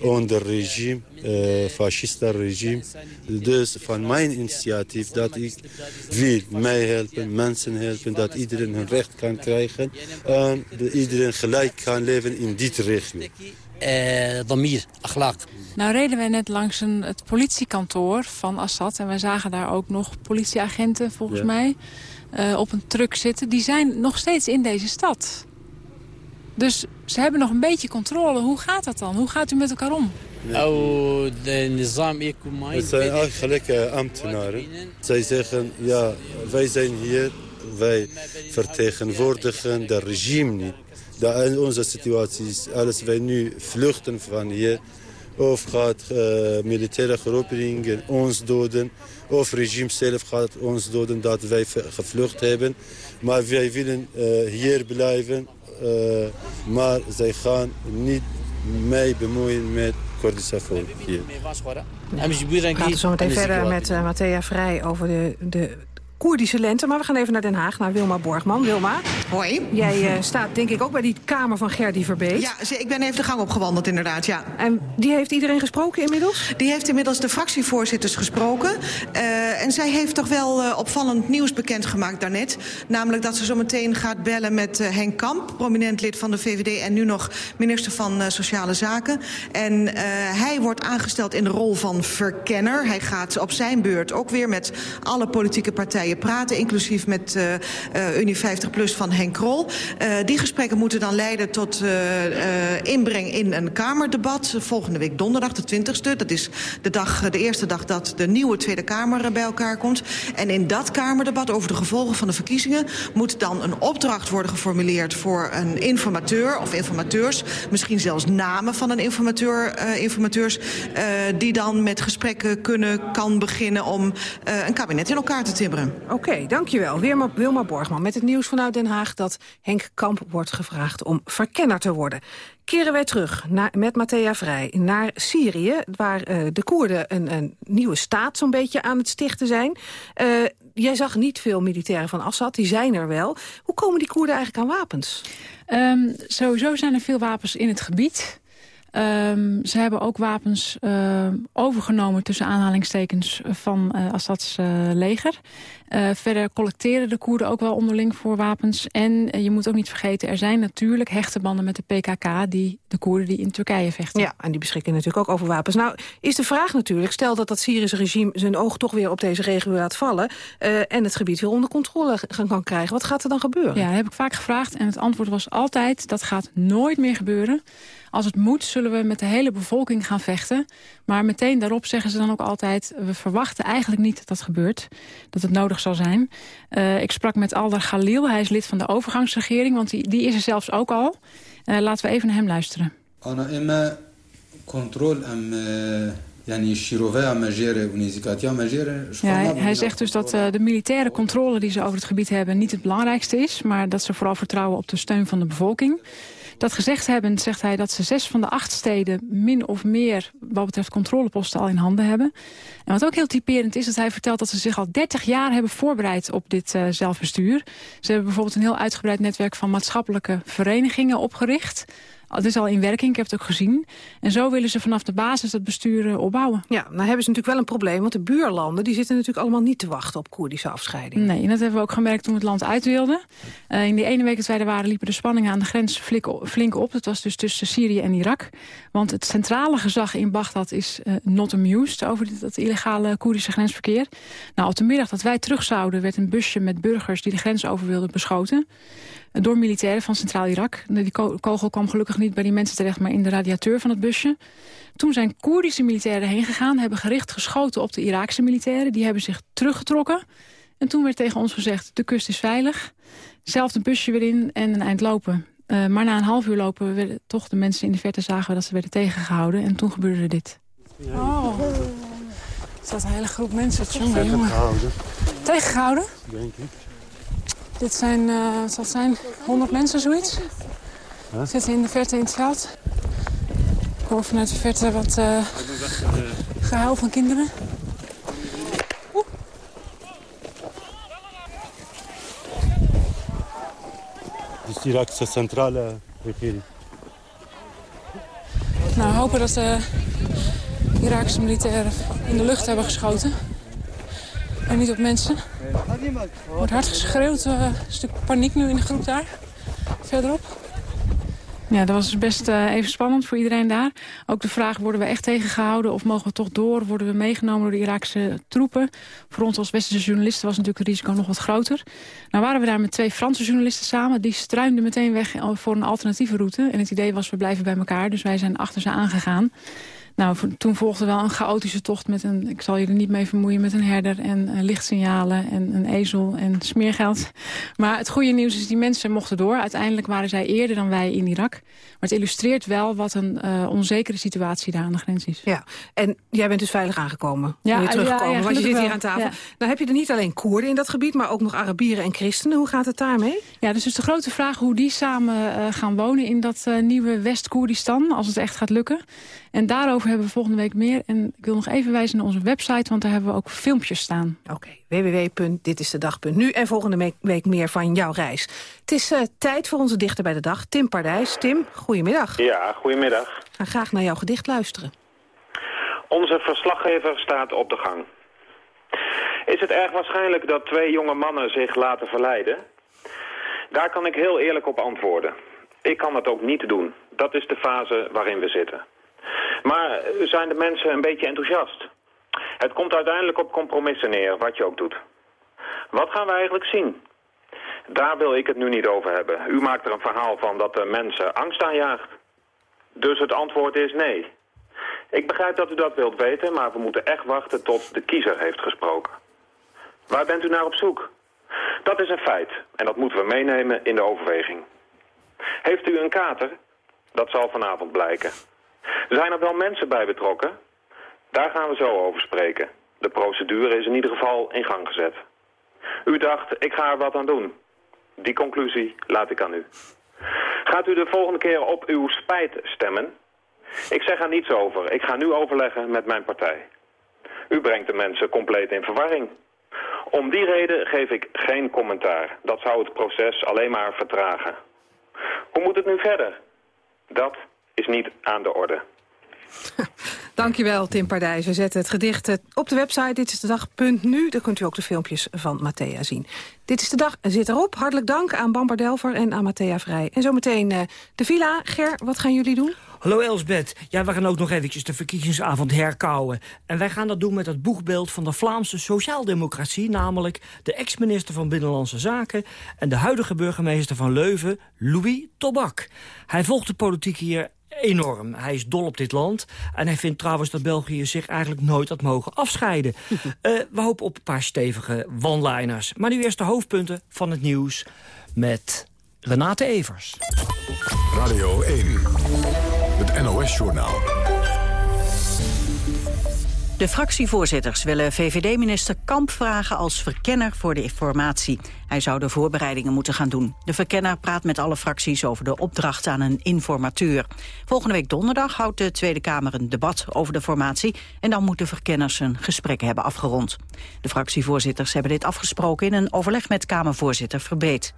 onder regime, uh, fascista regime. Dus van mijn initiatief dat ik wil mij helpen, mensen helpen, dat iedereen hun recht kan krijgen. En iedereen gelijk kan leven in dit regio. Eh, damier, akhlaq. Nou reden wij net langs het politiekantoor van Assad... en we zagen daar ook nog politieagenten, volgens mij, eh, op een truck zitten. Die zijn nog steeds in deze stad. Dus ze hebben nog een beetje controle. Hoe gaat dat dan? Hoe gaat u met elkaar om? Oh, de nizam Het zijn eigenlijk eh, ambtenaren. Zij zeggen, ja, wij zijn hier, wij vertegenwoordigen het regime niet. Dat in onze situatie is, als wij nu vluchten van hier... of gaat uh, militaire groeperingen ons doden... of regime zelf gaat ons doden dat wij gevlucht hebben. Maar wij willen uh, hier blijven. Uh, maar zij gaan niet mee bemoeien met Koerdische volk hier. We praten zo meteen verder met uh, Matthea Vrij over de, de Koerdische lente. Maar we gaan even naar Den Haag, naar Wilma Borgman. Wilma. Hoi. Jij uh, staat denk ik ook bij die kamer van Gerdy Verbeet. Ja, ik ben even de gang opgewandeld inderdaad, ja. En die heeft iedereen gesproken inmiddels? Die heeft inmiddels de fractievoorzitters gesproken. Uh, en zij heeft toch wel uh, opvallend nieuws bekendgemaakt daarnet. Namelijk dat ze zo meteen gaat bellen met Henk Kamp, prominent lid van de VVD... en nu nog minister van Sociale Zaken. En hij wordt aangesteld in de rol van verkenner. Hij gaat op zijn beurt ook weer met alle politieke partijen praten... inclusief met uh, Unie 50PLUS van Henk Krol. Uh, die gesprekken moeten dan leiden tot inbreng in een Kamerdebat. Volgende week donderdag, de 20ste. Dat is de, dag, de eerste dag dat de nieuwe Tweede Kamer bij elkaar komt. En in dat Kamerdebat over de gevolgen van de verkiezingen... moet dan een opdracht worden geformuleerd voor een informateur of informateurs. Misschien zelfs namen van een informateur, uh, informateurs... Uh, die dan met gesprekken kunnen, kan beginnen om uh, een kabinet in elkaar te timmeren. Oké, dankjewel. Wilma, Wilma Borgman met het nieuws vanuit Den Haag... dat Henk Kamp wordt gevraagd om verkenner te worden keren wij terug naar, met Matthea Vrij naar Syrië... waar uh, de Koerden een, een nieuwe staat zo'n beetje aan het stichten zijn. Uh, jij zag niet veel militairen van Assad, die zijn er wel. Hoe komen die Koerden eigenlijk aan wapens? Um, sowieso zijn er veel wapens in het gebied... Um, ze hebben ook wapens uh, overgenomen tussen aanhalingstekens van Assads leger. Verder collecteren de Koerden ook wel onderling voor wapens. En je moet ook niet vergeten, er zijn natuurlijk hechte banden met de PKK... Die, de Koerden die in Turkije vechten. Ja, en die beschikken natuurlijk ook over wapens. Nou, is de vraag natuurlijk, stel dat dat Syrische regime... zijn oog toch weer op deze regio laat vallen... en het gebied weer onder controle kan krijgen. Wat gaat er dan gebeuren? Ja, dat heb ik vaak gevraagd. En het antwoord was altijd, dat gaat nooit meer gebeuren... Als het moet, zullen we met de hele bevolking gaan vechten. Maar meteen daarop zeggen ze dan ook altijd... we verwachten eigenlijk niet dat dat gebeurt. Dat het nodig zal zijn. Uh, ik sprak met Aldar Khalil, hij is lid van de overgangsregering... want die, die is er zelfs ook al. Uh, laten we even naar hem luisteren. Ja, hij, hij zegt dus dat uh, de militaire controle die ze over het gebied hebben... niet het belangrijkste is, maar dat ze vooral vertrouwen op de steun van de bevolking. Dat gezegd hebben, zegt hij dat ze zes van de acht steden... min of meer wat betreft controleposten al in handen hebben. En wat ook heel typerend is, dat hij vertelt dat ze zich al 30 jaar hebben voorbereid op dit uh, zelfbestuur. Ze hebben bijvoorbeeld een heel uitgebreid netwerk van maatschappelijke verenigingen opgericht... Het is al in werking, ik heb het ook gezien. En zo willen ze vanaf de basis het bestuur uh, opbouwen. Ja, nou hebben ze natuurlijk wel een probleem, want de buurlanden... die zitten natuurlijk allemaal niet te wachten op Koerdische afscheiding. Nee, en dat hebben we ook gemerkt toen we het land uit wilden. Uh, in die ene week dat wij er waren, liepen de spanningen aan de grens flink, op. Dat was dus tussen Syrië en Irak. Want het centrale gezag in Bagdad is uh, not amused... over dit, dat illegale Koerdische grensverkeer. Nou, op de middag dat wij terug zouden... werd een busje met burgers die de grens over wilden beschoten door militairen van Centraal-Irak. Die kogel kwam gelukkig niet bij die mensen terecht, maar in de radiateur van het busje. Toen zijn Koerdische militairen heen gegaan, hebben gericht geschoten op de Iraakse militairen. Die hebben zich teruggetrokken. En toen werd tegen ons gezegd, de kust is veilig. Zelfde busje weer in en een eind lopen. Uh, maar na een half uur lopen we toch de mensen in de verte zagen we dat ze werden tegengehouden. En toen gebeurde dit. Oh, er staat een hele groep mensen. Jongen, jongen. Tegengehouden? Denk ik. Dit zijn, uh, wat zal het zijn, 100 mensen, zoiets. Huh? Zitten in de verte in het veld. Ik hoor vanuit de verte wat uh, gehuil van kinderen. Oeh. Dit is de Irakse centrale regering. Nou, we hopen dat de Iraakse militairen in de lucht hebben geschoten. En niet op mensen. Er wordt hard geschreeuwd. Uh, een stuk paniek nu in de groep daar. Verderop. Ja, dat was dus best uh, even spannend voor iedereen daar. Ook de vraag, worden we echt tegengehouden of mogen we toch door? Worden we meegenomen door de Iraakse troepen? Voor ons als westerse journalisten was natuurlijk het risico nog wat groter. Nou waren we daar met twee Franse journalisten samen. Die struinden meteen weg voor een alternatieve route. En het idee was, we blijven bij elkaar. Dus wij zijn achter ze aangegaan. Nou, toen volgde wel een chaotische tocht met een... ik zal je er niet mee vermoeien met een herder en uh, lichtsignalen en een ezel en smeergeld. Maar het goede nieuws is, die mensen mochten door. Uiteindelijk waren zij eerder dan wij in Irak. Maar het illustreert wel wat een uh, onzekere situatie daar aan de grens is. Ja, en jij bent dus veilig aangekomen. Ja, je teruggekomen, ja, ja, want je zit hier aan tafel. Ja. Nou heb je er niet alleen Koerden in dat gebied, maar ook nog Arabieren en christenen. Hoe gaat het daarmee? Ja, dus is de grote vraag hoe die samen uh, gaan wonen in dat nieuwe West-Koerdistan, als het echt gaat lukken. En daarover hebben we volgende week meer. En ik wil nog even wijzen naar onze website, want daar hebben we ook filmpjes staan. Oké, okay, www.ditistedag.nu en volgende week meer van jouw reis. Het is uh, tijd voor onze dichter bij de dag, Tim Pardijs. Tim, goedemiddag. Ja, goedemiddag. Ik ga graag naar jouw gedicht luisteren. Onze verslaggever staat op de gang. Is het erg waarschijnlijk dat twee jonge mannen zich laten verleiden? Daar kan ik heel eerlijk op antwoorden. Ik kan het ook niet doen. Dat is de fase waarin we zitten. Maar zijn de mensen een beetje enthousiast? Het komt uiteindelijk op compromissen neer, wat je ook doet. Wat gaan we eigenlijk zien? Daar wil ik het nu niet over hebben. U maakt er een verhaal van dat de mensen angst aanjaagt. Dus het antwoord is nee. Ik begrijp dat u dat wilt weten, maar we moeten echt wachten tot de kiezer heeft gesproken. Waar bent u naar op zoek? Dat is een feit en dat moeten we meenemen in de overweging. Heeft u een kater? Dat zal vanavond blijken. Zijn er wel mensen bij betrokken? Daar gaan we zo over spreken. De procedure is in ieder geval in gang gezet. U dacht, ik ga er wat aan doen. Die conclusie laat ik aan u. Gaat u de volgende keer op uw spijt stemmen? Ik zeg er niets over. Ik ga nu overleggen met mijn partij. U brengt de mensen compleet in verwarring. Om die reden geef ik geen commentaar. Dat zou het proces alleen maar vertragen. Hoe moet het nu verder? Dat is niet aan de orde. Dankjewel, Tim Pardijs. We zetten het gedicht eh, op de website Dit is de dag.nu. Daar kunt u ook de filmpjes van Matthea zien. Dit is de dag zit erop. Hartelijk dank aan Bamber Delver en aan Matthea Vrij. En zometeen uh, de villa. Ger, wat gaan jullie doen? Hallo Elsbeth. Ja, we gaan ook nog eventjes de verkiezingsavond herkouwen. En wij gaan dat doen met het boegbeeld van de Vlaamse sociaaldemocratie... namelijk de ex-minister van Binnenlandse Zaken... en de huidige burgemeester van Leuven, Louis Tobak. Hij volgt de politiek hier enorm. Hij is dol op dit land. En hij vindt trouwens dat België zich eigenlijk nooit had mogen afscheiden. uh, we hopen op een paar stevige one-liners. Maar nu eerst de hoofdpunten van het nieuws met Renate Evers. Radio 1, het NOS-journaal. De fractievoorzitters willen VVD-minister Kamp vragen als verkenner voor de informatie. Hij zou de voorbereidingen moeten gaan doen. De verkenner praat met alle fracties over de opdracht aan een informateur. Volgende week donderdag houdt de Tweede Kamer een debat over de formatie... en dan moeten verkenners een gesprek hebben afgerond. De fractievoorzitters hebben dit afgesproken in een overleg met Kamervoorzitter Verbeet.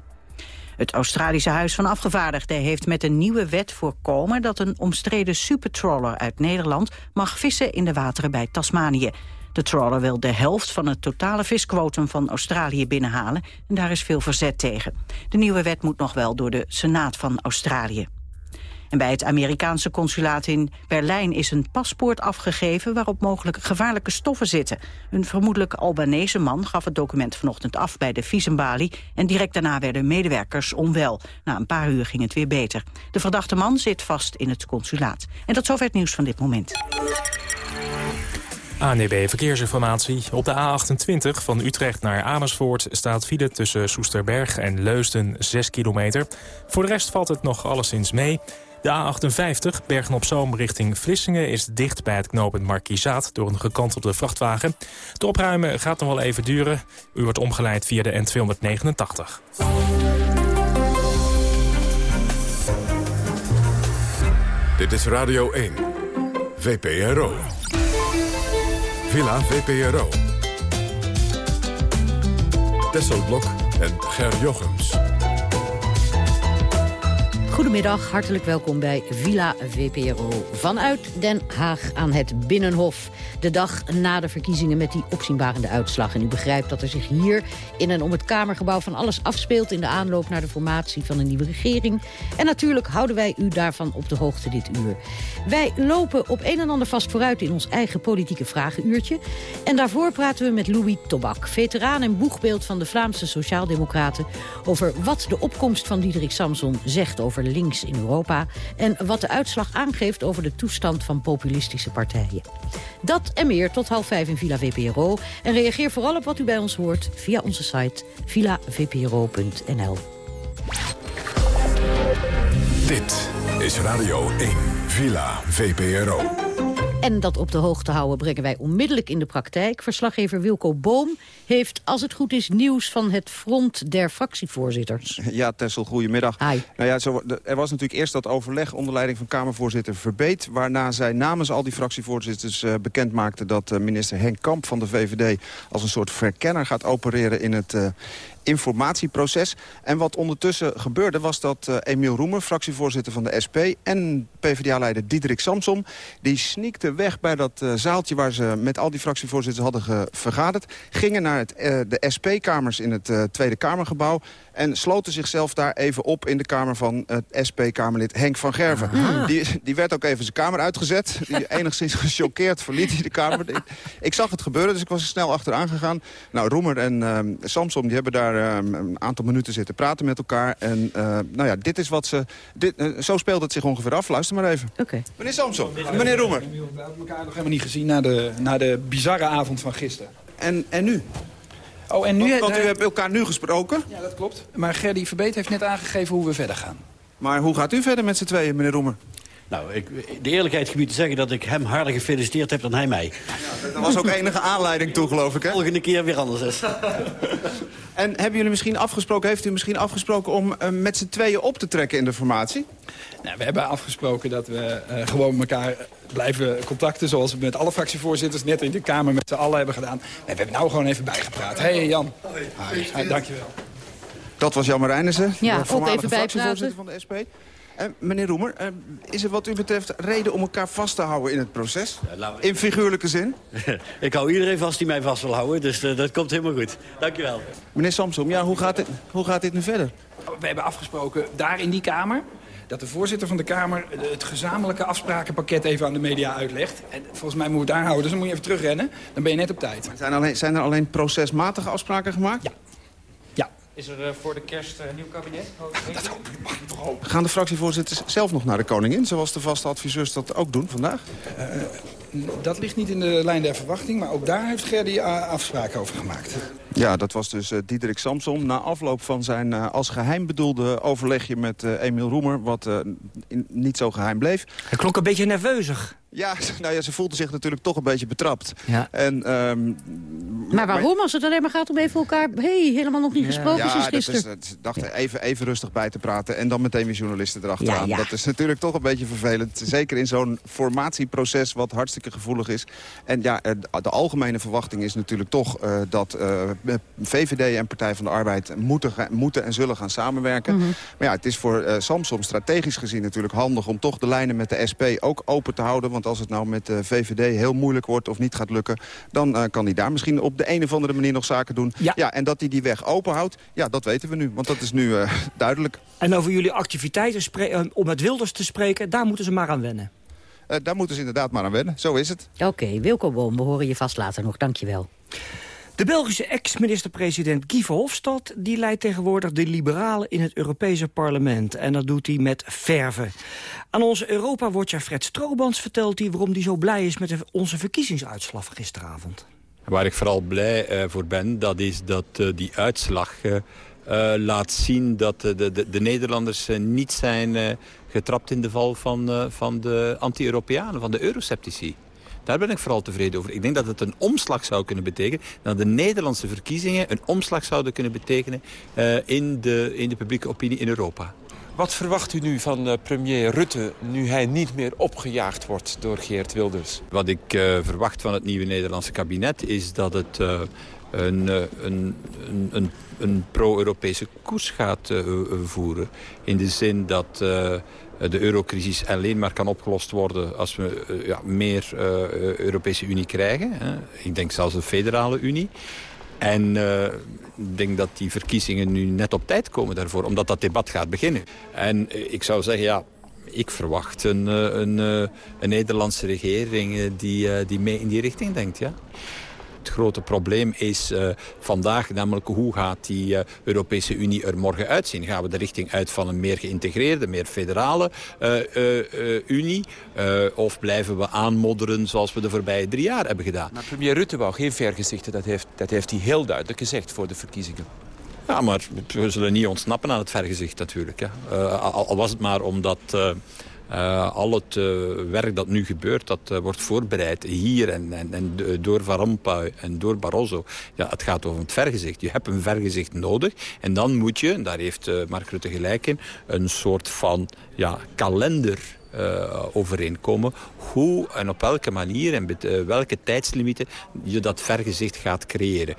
Het Australische Huis van Afgevaardigden heeft met een nieuwe wet voorkomen dat een omstreden supertrawler uit Nederland mag vissen in de wateren bij Tasmanië. De trawler wil de helft van het totale visquotum van Australië binnenhalen en daar is veel verzet tegen. De nieuwe wet moet nog wel door de Senaat van Australië. En bij het Amerikaanse consulaat in Berlijn is een paspoort afgegeven waarop mogelijk gevaarlijke stoffen zitten. Een vermoedelijk Albanese man gaf het document vanochtend af bij de visumbalie en direct daarna werden medewerkers onwel. Na een paar uur ging het weer beter. De verdachte man zit vast in het consulaat. En tot zover het nieuws van dit moment. ANEB Verkeersinformatie. Op de A28 van Utrecht naar Amersfoort staat file tussen Soesterberg en Leusden 6 kilometer. Voor de rest valt het nog alleszins mee. De A58, Bergen-op-Zoom richting Vlissingen... is dicht bij het knooppunt Markizaat door een gekantelde vrachtwagen. De opruimen gaat nog wel even duren. U wordt omgeleid via de N289. Dit is Radio 1, VPRO. Villa VPRO. Tesselblok en Ger Jochems. Goedemiddag, hartelijk welkom bij Villa VPRO. Vanuit Den Haag aan het Binnenhof. De dag na de verkiezingen met die opzienbarende uitslag. En u begrijpt dat er zich hier in en om het Kamergebouw van alles afspeelt... in de aanloop naar de formatie van een nieuwe regering. En natuurlijk houden wij u daarvan op de hoogte dit uur. Wij lopen op een en ander vast vooruit in ons eigen politieke vragenuurtje. En daarvoor praten we met Louis Tobak, veteraan en boegbeeld van de Vlaamse Sociaaldemocraten... over wat de opkomst van Diederik Samson zegt over links in Europa... en wat de uitslag aangeeft over de toestand van populistische partijen. Dat en meer tot half vijf in Villa VPRO. En reageer vooral op wat u bij ons hoort via onze site villavpro.nl. Dit is Radio 1, Villa VPRO. En dat op de hoogte houden brengen wij onmiddellijk in de praktijk. Verslaggever Wilco Boom heeft, als het goed is, nieuws van het front der fractievoorzitters. Ja, Tessel, goedemiddag. Hi. Nou ja, zo, er was natuurlijk eerst dat overleg onder leiding van Kamervoorzitter Verbeet... waarna zij namens al die fractievoorzitters uh, bekend maakte... dat uh, minister Henk Kamp van de VVD als een soort verkenner gaat opereren in het, uh, informatieproces. En wat ondertussen gebeurde was dat uh, Emiel Roemer, fractievoorzitter van de SP... en PvdA-leider Diederik Samsom, die sneakte weg bij dat uh, zaaltje... waar ze met al die fractievoorzitters hadden vergaderd. Gingen naar het, uh, de SP-kamers in het Tweede Kamergebouw... en sloten zichzelf daar even op in de kamer van het SP-kamerlid Henk van Gerven. Ah. Die, die werd ook even zijn kamer uitgezet. Die enigszins gechoqueerd verliet hij de kamer. ik, ik, zag het gebeuren, dus ik was er snel achteraan gegaan. Nou, Roemer en Samsom die hebben daar uh, een aantal minuten zitten praten met elkaar. En uh, nou ja, dit is wat ze... Dit, uh, zo speelt het zich ongeveer af. Luister maar even. Okay. Meneer Samson, meneer Roemer. We hebben elkaar nog helemaal niet gezien na de, na de bizarre avond van gisteren. En, en nu? Oh, en nu... Want, want u hebt elkaar nu gesproken. Ja, dat klopt. Maar Gerdy Verbeet heeft net aangegeven hoe we verder gaan. Maar hoe gaat u verder met z'n tweeën, meneer Roemer? Nou, ik, de eerlijkheid gebied te zeggen dat ik hem harder gefeliciteerd heb dan hij mij. Er was ook enige aanleiding toe, geloof ik, hè? Volgende keer weer anders is. En hebben jullie misschien afgesproken, heeft u misschien afgesproken om uh, met z'n tweeën op te trekken in de formatie? Nou, we hebben afgesproken dat we uh, gewoon elkaar blijven contacten... zoals we met alle fractievoorzitters net in de Kamer met z'n allen hebben gedaan. Nee, we hebben nou gewoon even bijgepraat. Hé hey, Jan. Hi. Hi, dankjewel. Dat was Jan Marijnissen, ja, de voormalige ook even fractievoorzitter van de SP. Uh, meneer Roemer, uh, is er wat u betreft reden om elkaar vast te houden in het proces? Ja, in figuurlijke zin? ik hou iedereen vast die mij vast wil houden, dus uh, dat komt helemaal goed. Dankjewel. Meneer Samsom, ja, hoe, gaat dit, hoe gaat dit nu verder? We hebben afgesproken daar in die Kamer dat de voorzitter van de Kamer het gezamenlijke afsprakenpakket even aan de media uitlegt. En volgens mij moeten we het daar houden, dus dan moet je even terugrennen. Dan ben je net op tijd. Zijn, alleen, zijn er alleen procesmatige afspraken gemaakt? Ja. Is er uh, voor de kerst een uh, nieuw kabinet? Dat hoop ik, mag ik toch hopen. Gaan de fractievoorzitters zelf nog naar de koningin... zoals de vaste adviseurs dat ook doen vandaag? Uh, dat ligt niet in de lijn der verwachting... maar ook daar heeft Gerdy afspraken over gemaakt. Ja, dat was dus Diederik Samson. Na afloop van zijn als geheim bedoelde overlegje met Emiel Roemer... wat in, niet zo geheim bleef. Hij klonk een beetje nerveuzig. Ja, nou ja, ze voelde zich natuurlijk toch een beetje betrapt. Ja. En, um, maar waarom, als het alleen maar gaat om even elkaar... hey, helemaal nog niet gesproken ja, sinds gisteren? Ja, ze dachten even, even rustig bij te praten... en dan meteen weer journalisten erachteraan. Ja, ja. Dat is natuurlijk toch een beetje vervelend. Zeker in zo'n formatieproces wat hartstikke gevoelig is. En ja, de algemene verwachting is natuurlijk toch... Uh, dat uh, VVD en Partij van de Arbeid moeten, moeten en zullen gaan samenwerken. Mhm. Maar ja, het is voor uh, Samsom strategisch gezien natuurlijk handig... om toch de lijnen met de SP ook open te houden... Want als het nou met de VVD heel moeilijk wordt of niet gaat lukken... dan uh, kan hij daar misschien op de een of andere manier nog zaken doen. Ja. ja en dat hij die weg open houdt, ja, dat weten we nu. Want dat is nu uh, duidelijk. En over jullie activiteiten, om met Wilders te spreken... daar moeten ze maar aan wennen. Uh, daar moeten ze inderdaad maar aan wennen. Zo is het. Oké, okay, Wilco Boom, we horen je vast later nog. Dank je wel. De Belgische ex-minister-president Guy Verhofstadt... die leidt tegenwoordig de liberalen in het Europese parlement. En dat doet hij met verven. Aan onze Europa-watcher Fred Stroobans vertelt hij... waarom hij zo blij is met onze verkiezingsuitslag gisteravond. Waar ik vooral blij uh, voor ben, dat is dat uh, die uitslag... Uh, laat zien dat de, de, de Nederlanders niet zijn getrapt in de val van, van de anti-Europeanen, van de euroceptici. Daar ben ik vooral tevreden over. Ik denk dat het een omslag zou kunnen betekenen. Dat de Nederlandse verkiezingen een omslag zouden kunnen betekenen... Uh, in, de, in de publieke opinie in Europa. Wat verwacht u nu van uh, premier Rutte... nu hij niet meer opgejaagd wordt door Geert Wilders? Wat ik uh, verwacht van het nieuwe Nederlandse kabinet... is dat het een, een, een, een pro-Europese koers gaat voeren. In de zin dat de eurocrisis alleen maar kan opgelost worden als we uh, ja, meer uh, Europese Unie krijgen. Hè. Ik denk zelfs een federale Unie. En ik denk dat die verkiezingen nu net op tijd komen daarvoor, omdat dat debat gaat beginnen. En ik zou zeggen, ja, ik verwacht een, een, een Nederlandse regering die, die mee in die richting denkt, ja. Het grote probleem is uh, vandaag namelijk hoe gaat die uh, Europese Unie er morgen uitzien. Gaan we de richting uit van een meer geïntegreerde, meer federale uh, Unie? of blijven we aanmodderen zoals we de voorbije drie jaar hebben gedaan? Maar premier Rutte wou geen vergezichten, dat heeft, dat heeft hij heel duidelijk gezegd voor de verkiezingen. Ja, maar we zullen niet ontsnappen aan het vergezicht natuurlijk. Ja. al, al was het maar omdat... Uh, al het uh, werk dat nu gebeurt, dat uh, wordt voorbereid hier en, en, en door Van Rompuy en door Barroso. Ja, het gaat over het vergezicht. Je hebt een vergezicht nodig en dan moet je, daar heeft Mark Rutte gelijk in, een soort van ja, kalender overeenkomen. Hoe en op welke manier en met welke tijdslimieten je dat vergezicht gaat creëren.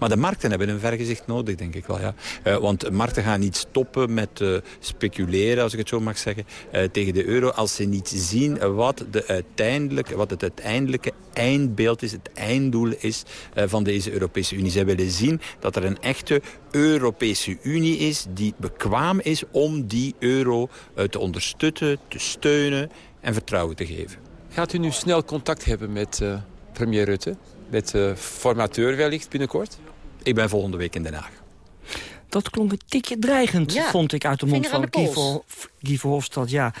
Maar de markten hebben een vergezicht nodig, denk ik wel. Ja. Uh, want markten gaan niet stoppen met uh, speculeren, als ik het zo mag zeggen, uh, tegen de euro... als ze niet zien wat, de uiteindelijke, wat het uiteindelijke eindbeeld is, het einddoel is van deze Europese Unie. Zij willen zien dat er een echte Europese Unie is die bekwaam is om die euro te ondersteunen, te steunen en vertrouwen te geven. Gaat u nu snel contact hebben met premier Rutte? Met de formateur wellicht binnenkort? Ik ben volgende week in Den Haag. Dat klonk een tikje dreigend, Ja, vond ik uit de mond vinger van Guy, Verhofstadt. Ja.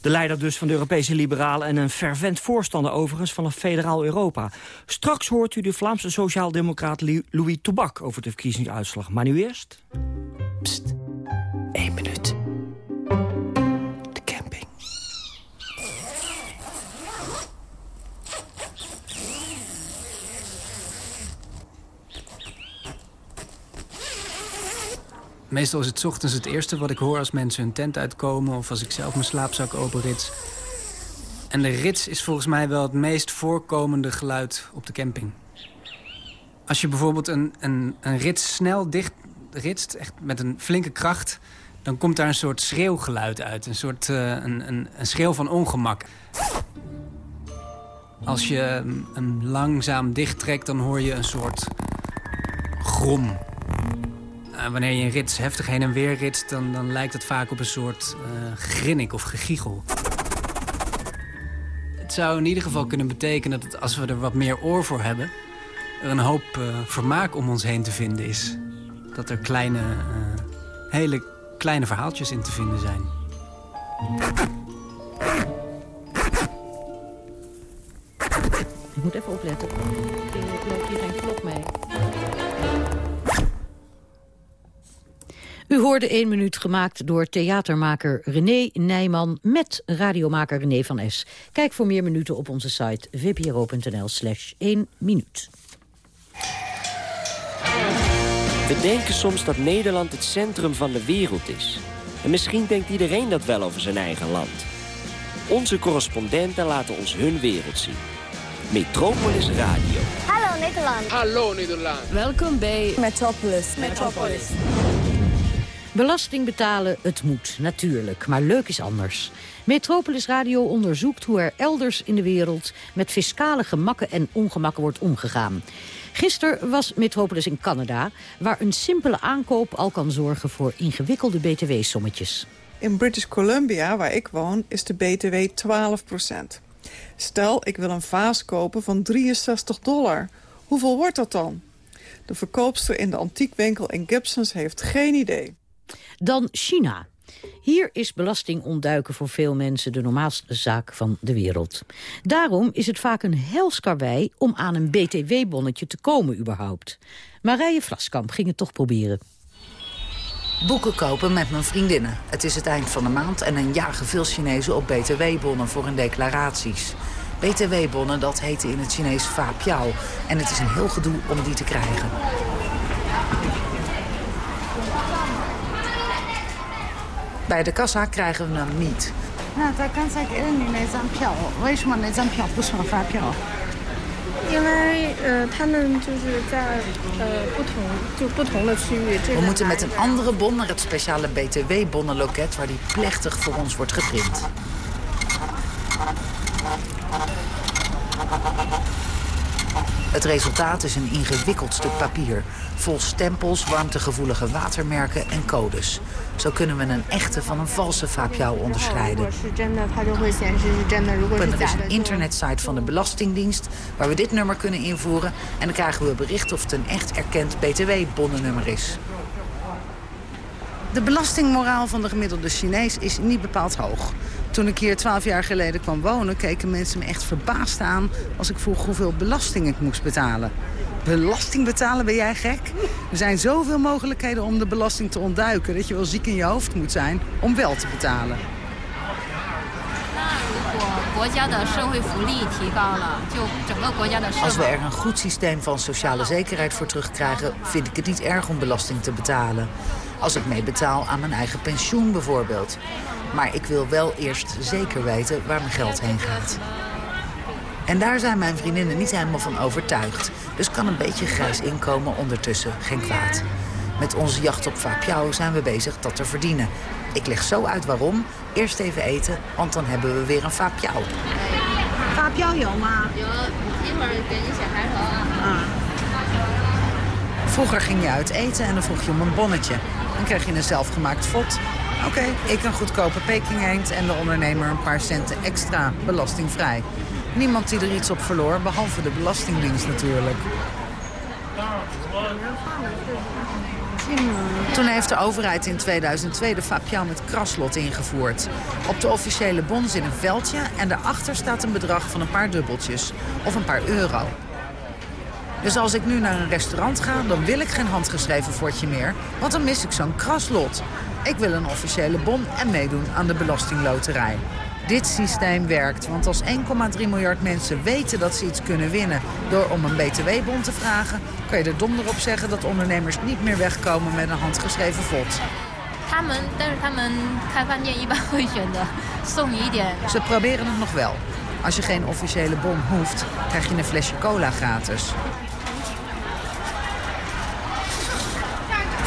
De leider dus van de Europese liberalen... en een fervent voorstander overigens van een federaal Europa. Straks hoort u de Vlaamse sociaaldemocraat Louis Toubak... over de verkiezingsuitslag. Maar nu eerst... Eén minuut. Meestal is het ochtends het eerste wat ik hoor als mensen hun tent uitkomen... of als ik zelf mijn slaapzak openrits. En de rits is volgens mij wel het meest voorkomende geluid op de camping. Als je bijvoorbeeld een, een, een rits snel dicht ritst, echt met een flinke kracht... dan komt daar een soort schreeuwgeluid uit. Een soort eh, een, een, een schreeuw van ongemak. Als je hem langzaam dichttrekt, dan hoor je een soort grom. Eh, wanneer je een rits heftig heen en weer ritst... dan, dan lijkt het vaak op een soort eh grinnik of gegiegel. Het zou in ieder geval kunnen betekenen dat als we er wat meer oor voor hebben... er een hoop eh, vermaak om ons heen te vinden is. Dat er kleine, hele kleine verhaaltjes in te vinden zijn. Ik moet even opletten. Er loopt hier U hoorde één minuut gemaakt door theatermaker René Nijman... met radiomaker René van S. Kijk voor meer minuten op onze site vpro.nl slash 1 minuut. We denken soms dat Nederland het centrum van de wereld is. En misschien denkt iedereen dat wel over zijn eigen land. Onze correspondenten laten ons hun wereld zien. Metropolis Radio. Hallo Nederland. Hallo Nederland. Welkom bij Metropolis. Metropolis. Belasting betalen, het moet, natuurlijk. Maar leuk is anders. Metropolis Radio onderzoekt hoe er elders in de wereld... met fiscale gemakken en ongemakken wordt omgegaan. Gisteren was Metropolis in Canada... waar een simpele aankoop al kan zorgen voor ingewikkelde btw-sommetjes. In British Columbia, waar ik woon, is de BTW 12% Stel, ik wil een vaas kopen van 63 dollar. Hoeveel wordt dat dan? De verkoopster in de antiekwinkel in Gibsons heeft geen idee. Dan China. Hier is belasting ontduiken voor veel mensen de normaalste zaak van de wereld. Daarom is het vaak een helskarwei om aan een btw-bonnetje te komen überhaupt. Marije Vlaskamp ging het toch proberen. Boeken kopen met mijn vriendinnen. Het is het eind van de maand en dan jagen veel Chinezen op btw-bonnen voor hun declaraties. BTW-bonnen, dat heette in het Chinees fa piao. En het is een heel gedoe om die te krijgen. Bij de kassa krijgen we hem niet. 那他刚才给了你那张票，为什么那张票不算发票？因为呃，他们就是在呃不同就不同的区域，这 We 个 moeten met een andere bon naar het speciale BTW-bonnenloket... waar die plechtig voor ons wordt geprint. Het resultaat is een ingewikkeld stuk papier. Vol stempels, warmtegevoelige watermerken en codes. Zo kunnen we een echte van een valse vaapjouw onderscheiden. En er is een internetsite van de Belastingdienst waar we dit nummer kunnen invoeren. En dan krijgen we bericht of het een echt erkend btw-bonnennummer is. De belastingmoraal van de gemiddelde Chinees is niet bepaald hoog. Toen ik hier twaalf jaar geleden kwam wonen, keken mensen me echt verbaasd aan... als ik vroeg hoeveel belasting ik moest betalen. Belasting betalen, ben jij gek? Er zijn zoveel mogelijkheden om de belasting te ontduiken... dat je wel ziek in je hoofd moet zijn om wel te betalen. Als we er een goed systeem van sociale zekerheid voor terugkrijgen... vind ik het niet erg om belasting te betalen. Als ik meebetaal aan mijn eigen pensioen bijvoorbeeld. Maar ik wil wel eerst zeker weten waar mijn geld heen gaat. En daar zijn mijn vriendinnen niet helemaal van overtuigd. Dus kan een beetje grijs inkomen ondertussen geen kwaad. Met onze jacht op Vapiao zijn we bezig dat te verdienen. Ik leg zo uit waarom. Eerst even eten, want dan hebben we weer een Vapiao. Vapiao ja. Ah. Vroeger ging je uit eten en dan vroeg je om een bonnetje. Dan kreeg je een zelfgemaakt fot. Oké, ik een goedkope Peking eend en de ondernemer een paar centen extra belastingvrij. Niemand die er iets op verloor, behalve de Belastingdienst natuurlijk. Toen heeft de overheid in 2002 de Fapiao met kraslot ingevoerd. Op de officiële bon zit een veldje en daarachter staat een bedrag van een paar dubbeltjes. Of een paar euro. Dus als ik nu naar een restaurant ga, dan wil ik geen handgeschreven fortje meer. Want dan mis ik zo'n kraslot. Ik wil een officiële bon en meedoen aan de belastingloterij. Dit systeem werkt, want als 1,3 miljard mensen weten dat ze iets kunnen winnen... door om een btw-bon te vragen, kun je er dom op zeggen... dat ondernemers niet meer wegkomen met een handgeschreven vod. Ze proberen het nog wel. Als je geen officiële bon hoeft, krijg je een flesje cola gratis.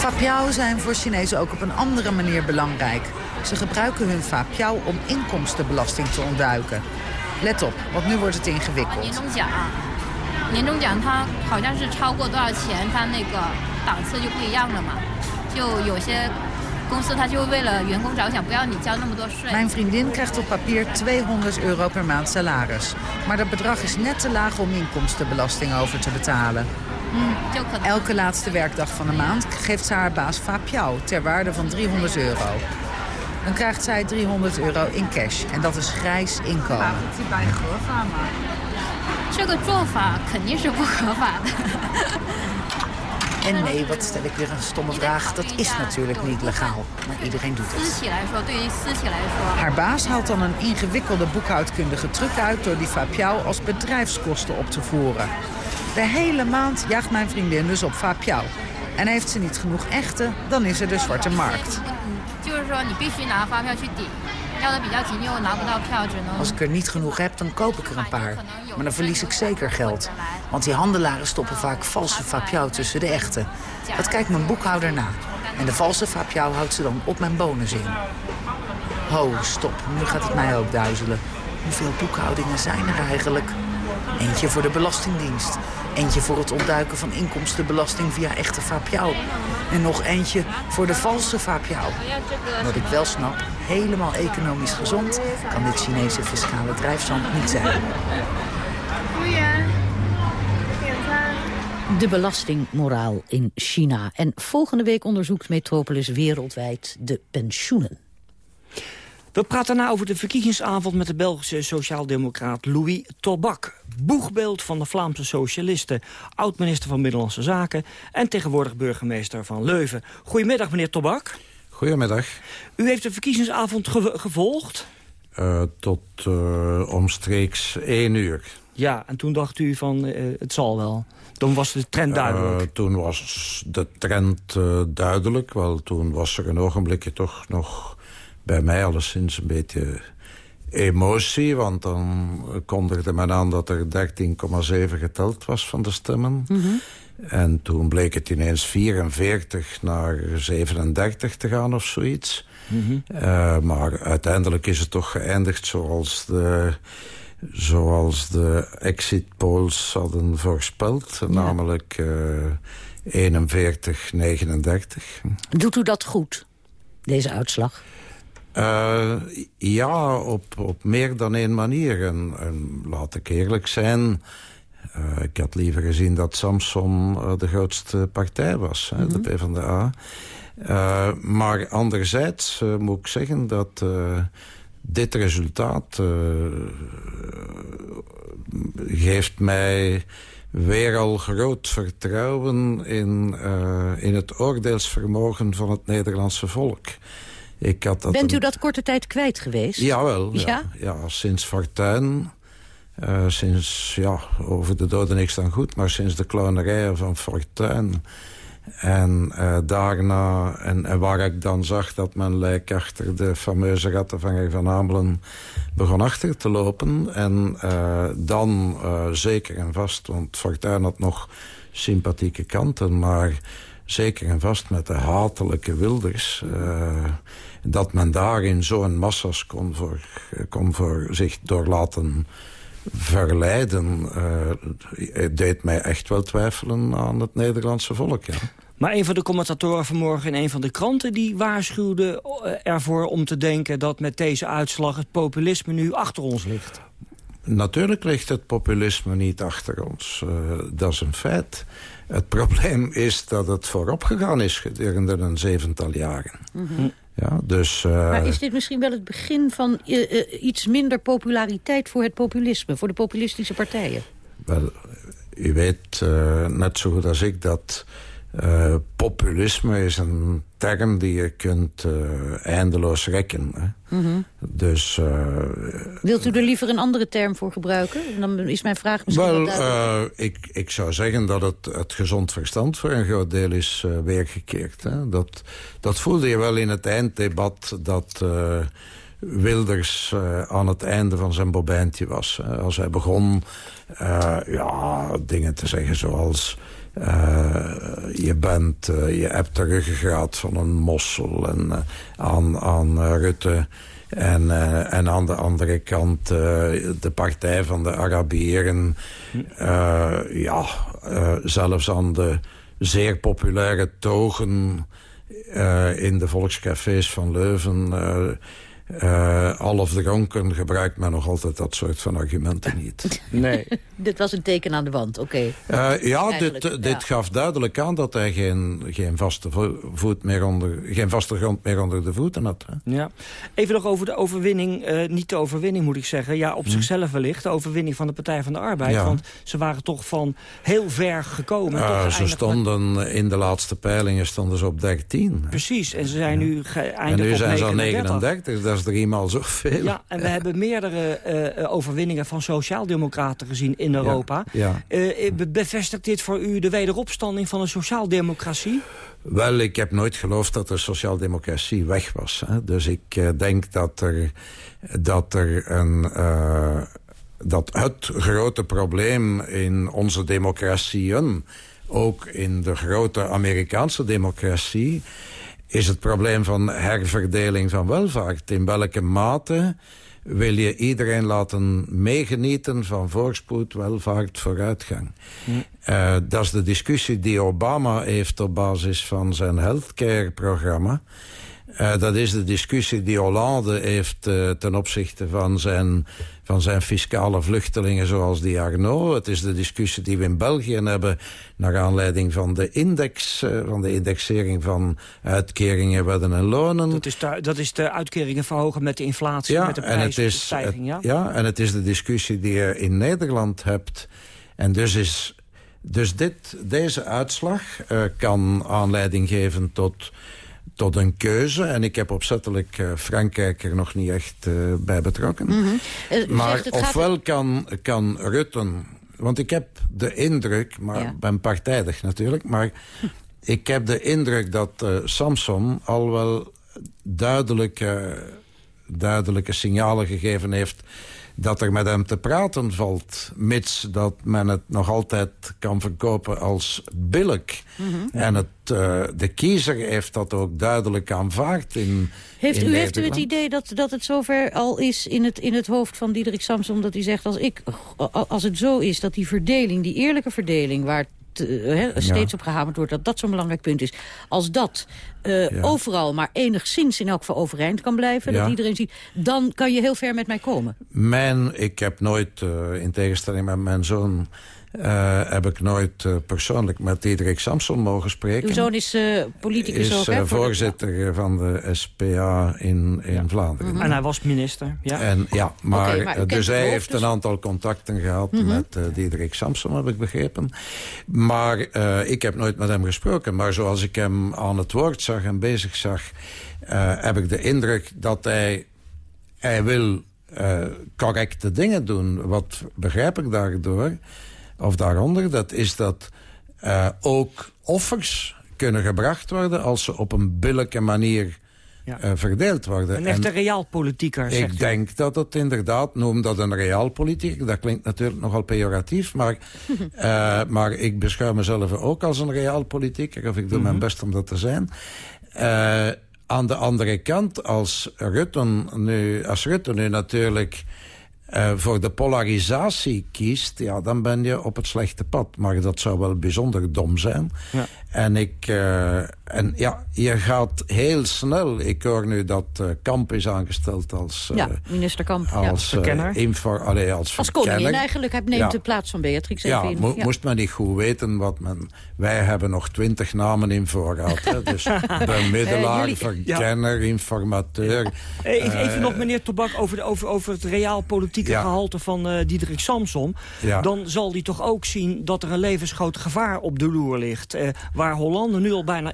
Fapiao zijn voor Chinezen ook op een andere manier belangrijk. Ze gebruiken hun fapiao om inkomstenbelasting te ontduiken. Let op, want nu wordt het ingewikkeld. Mijn vriendin krijgt op papier 200 euro per maand salaris. Maar dat bedrag is net te laag om inkomstenbelasting over te betalen. Elke laatste werkdag van de maand geeft ze haar baas Fapiao ter waarde van 300 euro. Dan krijgt zij 300 euro in cash en dat is grijs inkomen. En nee, wat stel ik weer een stomme vraag. Dat is natuurlijk niet legaal, maar iedereen doet het. Haar baas haalt dan een ingewikkelde boekhoudkundige truc uit... door die Fapiao als bedrijfskosten op te voeren. De hele maand jaagt mijn vriendin dus op Fapiao. En heeft ze niet genoeg echte, dan is er de zwarte markt. Als ik er niet genoeg heb, dan koop ik er een paar. Maar dan verlies ik zeker geld. Want die handelaren stoppen vaak valse fapiao tussen de echte. Dat kijkt mijn boekhouder na. En de valse fapiao houdt ze dan op mijn bonus in. Ho, stop. Nu gaat het mij ook duizelen. Hoeveel boekhoudingen zijn er eigenlijk? Eentje voor de Belastingdienst. Eentje voor het ontduiken van inkomstenbelasting via echte Fapiao. En nog eentje voor de valse Fapiao. Wat ik wel snap, helemaal economisch gezond... kan dit Chinese fiscale drijfzand niet zijn. De belastingmoraal in China. En volgende week onderzoekt Metropolis wereldwijd de pensioenen. We praten na over de verkiezingsavond met de Belgische sociaaldemocraat Louis Tolbak. Boegbeeld van de Vlaamse socialisten, oud-minister van Binnenlandse Zaken... en tegenwoordig burgemeester van Leuven. Goedemiddag, meneer Tolbak. Goedemiddag. U heeft de verkiezingsavond ge- gevolgd? Eh, tot eh, omstreeks één uur. Ja, en toen dacht u van, eh, het zal wel. Dan was de trend duidelijk. Toen was de trend duidelijk. Wel, toen was er een ogenblikje toch nog bij mij alleszins een beetje emotie. Want dan kondigde men aan dat er 13,7 geteld was van de stemmen. En toen bleek het ineens 44 naar 37 te gaan of zoiets. Eh, maar uiteindelijk is het toch geëindigd zoals de, zoals de exit polls hadden voorspeld. Namelijk eh 41, 39. Doet u dat goed, deze uitslag? Eh, ja, op, op meer dan één manier. En, en laat ik eerlijk zijn... eh, ik had liever gezien dat Samson eh, de grootste partij was, hè, de PvdA. Eh maar anderzijds moet ik zeggen dat dit resultaat... geeft mij weer al groot vertrouwen in, in het oordeelsvermogen van het Nederlandse volk. Ik had dat Bent u dat korte tijd kwijt geweest? Jawel, ja. Ja? ja. sinds Fortuyn. eh, sinds, ja, over de doden niks dan goed... maar sinds de clownerij van Fortuyn. En eh, daarna, en, en waar ik dan zag dat mijn lijk achter de fameuze rattenvanger van Amelen begon achter te lopen. En eh, dan zeker en vast, want Fortuyn had nog sympathieke kanten... maar zeker en vast met de hatelijke Wilders... dat men daarin zo'n massa's kon, voor, kon voor zich door laten verleiden... eh, deed mij echt wel twijfelen aan het Nederlandse volk, ja. Maar een van de commentatoren vanmorgen in een van de kranten... die waarschuwde eh, ervoor om te denken dat met deze uitslag... het populisme nu achter ons ligt. Natuurlijk ligt het populisme niet achter ons. Eh, dat is een feit. Het probleem is dat het voorop gegaan is gedurende een zevental jaren. Mhm. Ja, dus, uh, maar is dit misschien wel het begin van uh, uh, iets minder populariteit voor het populisme, voor de populistische partijen? Wel, u weet net zo goed als ik dat populisme is een term die je kunt eindeloos rekken. Hè? Mm -hmm. Dus... Wilt u er liever een andere term voor gebruiken? Dan is mijn vraag misschien Wel, ik, ik zou zeggen dat het, het gezond verstand voor een groot deel is weergekeerd. Hè? Dat, dat voelde je wel in het einddebat dat... Wilders uh, aan het einde van zijn bobijntje was. Uh, als hij begon uh, ja, dingen te zeggen zoals... je, bent, je hebt de ruggengraat van een mossel en, aan, aan Rutte... En, en aan de andere kant de partij van de Arabieren. ja, zelfs aan de zeer populaire togen in de volkscafés van Leuven... Uh, half dronken gebruikt men nog altijd dat soort van argumenten niet. Nee. dit was een teken aan de wand, oké. Okay. Uh, ja, dit, dit ja. gaf duidelijk aan dat hij geen, geen, vaste voet meer onder, geen vaste grond meer onder de voeten had. Hè? Ja. Even nog over de overwinning, uh, niet de overwinning moet ik zeggen. Ja, op hm. zichzelf wellicht, de overwinning van de Partij van de Arbeid. Ja. Want ze waren toch van heel ver gekomen. Tot ze stonden met... in de laatste peilingen stonden ze op 13. Precies, en ze zijn nu geëindigd en nu op zijn 39. ze al 39, dat is driemaal zoveel. Ja, en we hebben meerdere uh, overwinningen van sociaaldemocraten gezien in Europa. Ja, ja. Uh, bevestigt dit voor u de wederopstanding van de sociaaldemocratie? Wel, ik heb nooit geloofd dat de sociaaldemocratie weg was. Hè. Dus ik denk dat er, dat er een... dat het grote probleem in onze democratieën... ook in de grote Amerikaanse democratie is het probleem van herverdeling van welvaart. In welke mate wil je iedereen laten meegenieten van voorspoed, welvaart, vooruitgang. Hm. Uh, dat is de discussie die Obama heeft op basis van zijn healthcare-programma. Uh, dat is de discussie die Hollande heeft uh, ten opzichte van zijn, van zijn fiscale vluchtelingen zoals die. Het is de discussie die we in België hebben naar aanleiding van de index, uh, van de indexering van uitkeringen, wedden en lonen. Dat is de, dat is de uitkeringen verhogen met de inflatie, ja, met de prijsstijging. Ja? Ja, en het is de discussie die je in Nederland hebt. En dus is... Dus dit, deze uitslag kan aanleiding geven tot tot een keuze. En ik heb opzettelijk uh, Frankrijk er nog niet echt uh, bij betrokken. Mm -hmm. uh, maar zegt, ofwel gaat... kan, kan Rutten... Want ik heb de indruk, maar Ja. ben partijdig natuurlijk... maar ik heb de indruk dat Samson al wel duidelijke, duidelijke signalen gegeven heeft dat er met hem te praten valt... mits dat men het nog altijd kan verkopen als billig. Mhm. En het, uh, de kiezer heeft dat ook duidelijk aanvaard in Heeft in u, heeft u het idee dat, dat het zover al is in het, in het hoofd van Diederik Samsom... dat hij zegt, als, ik, als het zo is dat die verdeling, die eerlijke verdeling... waar te- hè, steeds op gehamerd wordt, dat dat zo'n belangrijk punt is. Als dat eh, Ja. overal maar enigszins in elk geval overeind kan blijven... dat Ja. iedereen ziet, dan kan je heel ver met mij komen. Mijn, ik heb nooit, eh, in tegenstelling met mijn zoon... eh, heb ik nooit eh, persoonlijk met Diederik Samson mogen spreken. Uw zoon is eh, politicus is ook, hè? voorzitter van de SPA in, in Vlaanderen. En hij was minister. Ja. En, ja, maar, dus hij hoofd heeft dus? een aantal contacten gehad Mhm. met eh, Diederik Samson, heb ik begrepen. Maar eh, ik heb nooit met hem gesproken. Maar zoals ik hem aan het woord zag en bezig zag... eh, heb ik de indruk dat hij, hij wil eh, correcte dingen doen. Wat begrijp ik daardoor, of daaronder? Dat is dat eh, ook offers kunnen gebracht worden... als ze op een billijke manier Ja. eh, verdeeld worden. Een echte realpolitieker, zegt ik u. denk dat het inderdaad, noem dat een realpolitiek. Dat klinkt natuurlijk nogal pejoratief, maar, eh, maar ik beschouw mezelf ook als een realpolitieker. Of ik doe mijn best om dat te zijn. Aan de andere kant, als Rutte nu, als Rutte nu natuurlijk eh, voor de polarisatie kiest... Ja, dan ben je op het slechte pad. Maar dat zou wel bijzonder dom zijn. Ja. En ik, eh, en ja, je gaat heel snel... Ik hoor nu dat uh, Kamp is aangesteld als... Uh, ja, minister Kamp. Als, ja. verkenner. Uh, info, allee, als, als koningin eigenlijk. Hij neemt ja. de plaats van Beatrix even ja, in. Mo ja, moest men niet goed weten wat men... Wij hebben nog twintig namen in voorraad. Hè? Dus bemiddelaar, jullie, verkenner, informateur. Even, even nog, meneer Tobak, over, de, over, over het realpolitieke gehalte van uh, Diederik Samson. Dan zal hij toch ook zien dat er een levensgroot gevaar op de loer ligt. Uh, waar Hollande nu al bijna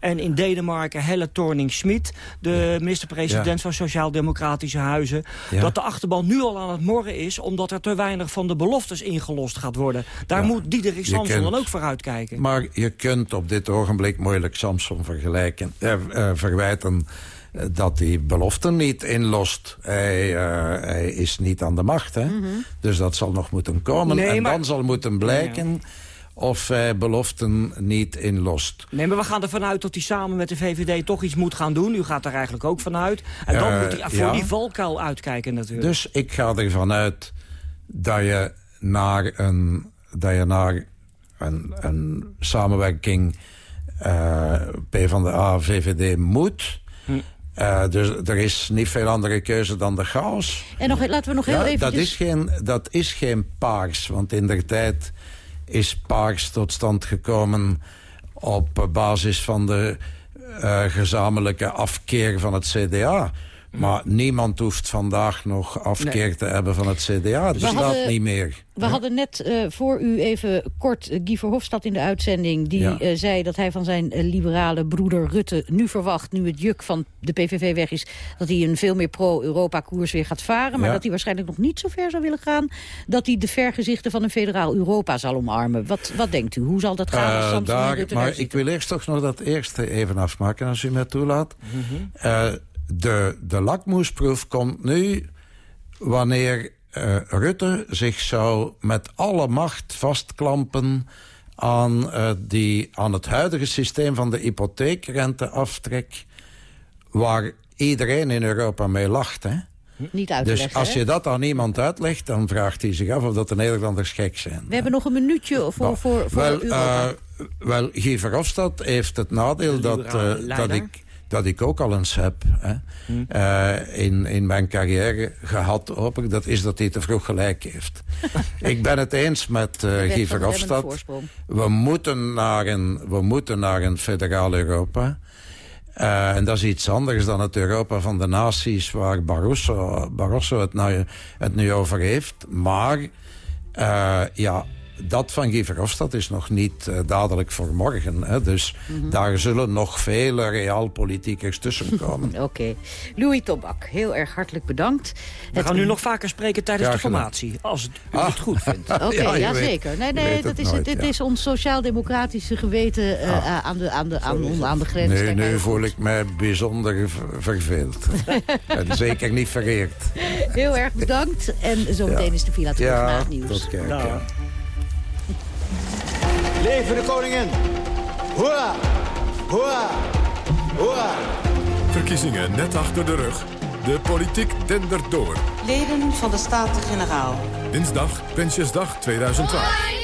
En in Denemarken Helle Thorning-Schmidt, de minister-president van Sociaal-Democratische Huizen. Dat de achterban nu al aan het morren is, omdat er te weinig van de beloftes ingelost gaat worden. Daar moet Diederik Samson dan ook vooruit kijken. Maar je kunt op dit ogenblik moeilijk Samson vergelijken, eh, eh, verwijten dat hij beloften niet inlost. Hij, uh, hij, is niet aan de macht. Hè? Mm -hmm. Dus dat zal nog moeten komen. Nee, en maar... dan zal moeten blijken... Ja of hij beloften niet inlost. Nee, maar we gaan ervan uit dat hij samen met de VVD toch iets moet gaan doen. U gaat er eigenlijk ook vanuit. En dan uh, moet hij voor ja. die valkuil uitkijken natuurlijk. Dus ik ga ervan uit dat je naar een, dat je naar een, een samenwerking uh, PvdA, VVD moet... Hm. Uh, dus er is niet veel andere keuze dan de chaos. En nog, laten we nog heel ja, even... Dat, is geen, dat is geen paars, want in der tijd is Paars tot stand gekomen op basis van de uh, gezamenlijke afkeer van het CDA. Maar niemand hoeft vandaag nog afkeer nee. te hebben van het CDA. Dat staat hadden, niet meer. We hadden net uh, voor u even kort uh, Guy Verhofstadt in de uitzending... die ja. uh, zei dat hij van zijn liberale broeder Rutte nu verwacht... nu het juk van de PVV weg is... dat hij een veel meer pro-Europa-koers weer gaat varen. Maar ja. dat hij waarschijnlijk nog niet zo ver zou willen gaan... dat hij de vergezichten van een federaal Europa zal omarmen. Wat, wat denkt u? Hoe zal dat gaan? Daar, maar ik wil eerst toch nog dat eerste even afmaken, als u mij toelaat. Mm -hmm de, de lakmoesproef komt nu wanneer uh, Rutte zich zou met alle macht vastklampen aan, uh, die, aan het huidige systeem van de hypotheekrenteaftrek... waar iedereen in Europa mee lacht, hè? Niet Dus als je dat aan iemand uitlegt, dan vraagt hij zich af of dat de Nederlanders gek zijn. We hebben nog een minuutje voor, nou, voor, voor wel, Europa. Uh, wel, Guy Verhofstadt heeft het nadeel dat, dat ik dat ik ook al eens heb hè, hmm. uh, in, in mijn carrière gehad, hoop ik. Dat is dat hij te vroeg gelijk heeft. ik ben het eens met uh, Guy Verhofstadt. We moeten, naar een, we moeten naar een federaal Europa. Uh, en dat is iets anders dan het Europa van de naties... waar Barroso, Barroso het, het nu over heeft. Maar ja, dat van Guy Verhofstadt is nog niet uh, dadelijk voor morgen. Hè? Dus mm -hmm. daar zullen nog vele realpolitiekers tussen komen. Oké. Okay. Louis Tobak, heel erg hartelijk bedankt. We het... gaan nu nog vaker spreken tijdens de formatie. Als het, u ah. het goed vindt. Oké, okay, ja, ja zeker. Nee, nee, dat is, nooit, dit ja. is ons sociaal-democratische geweten uh, ah. aan, de, aan, de, aan, aan de grens. Nee, nu voel ik mij bijzonder verveeld. en zeker niet vereerd. Heel erg bedankt. En zometeen is de villa terug ja, na het nieuws. Tot kijk, ja. Leven de koningin! Hoera! Hoera! Hoera! Verkiezingen net achter de rug. De politiek dendert door. Leden van de Staten-Generaal. Dinsdag, Prinsjesdag 2012.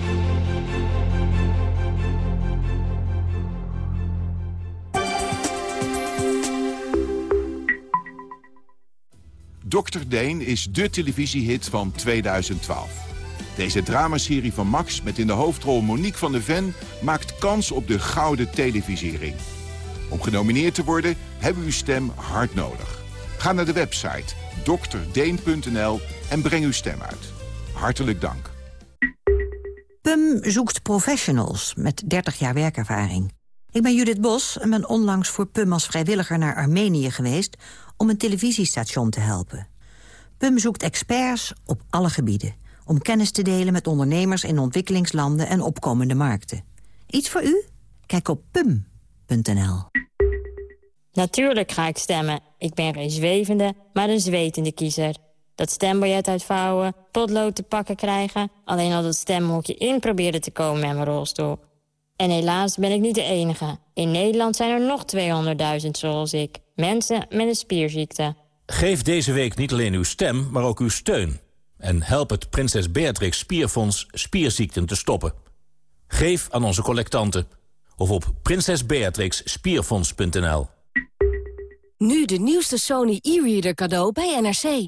Dr. Deen is de televisiehit van 2012. Deze dramaserie van Max met in de hoofdrol Monique van der Ven... maakt kans op de gouden televisiering. Om genomineerd te worden hebben we uw stem hard nodig. Ga naar de website drdeen.nl en breng uw stem uit. Hartelijk dank. PUM zoekt professionals met 30 jaar werkervaring. Ik ben Judith Bos en ben onlangs voor PUM als vrijwilliger naar Armenië geweest... om een televisiestation te helpen. PUM zoekt experts op alle gebieden... om kennis te delen met ondernemers in ontwikkelingslanden en opkomende markten. Iets voor u? Kijk op pum.nl. Natuurlijk ga ik stemmen. Ik ben geen zwevende, maar een zwetende kiezer. Dat stembiljet uitvouwen, potlood te pakken krijgen... alleen al dat stemhokje in proberen te komen met mijn rolstoel. En helaas ben ik niet de enige. In Nederland zijn er nog 200.000 zoals ik. Mensen met een spierziekte. Geef deze week niet alleen uw stem, maar ook uw steun. En help het Prinses Beatrix Spierfonds spierziekten te stoppen. Geef aan onze collectanten. Of op prinsesbeatrixspierfonds.nl Nu de nieuwste Sony e-reader cadeau bij NRC.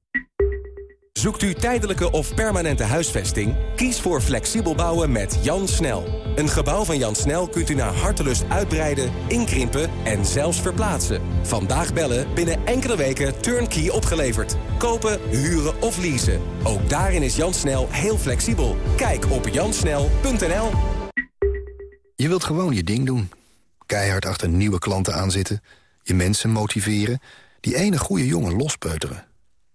Zoekt u tijdelijke of permanente huisvesting? Kies voor flexibel bouwen met Jan Snel. Een gebouw van Jan Snel kunt u naar hartelust uitbreiden, inkrimpen en zelfs verplaatsen. Vandaag bellen, binnen enkele weken turnkey opgeleverd. Kopen, huren of leasen. Ook daarin is Jan Snel heel flexibel. Kijk op jansnel.nl Je wilt gewoon je ding doen. Keihard achter nieuwe klanten aanzitten. Je mensen motiveren. Die ene goede jongen lospeuteren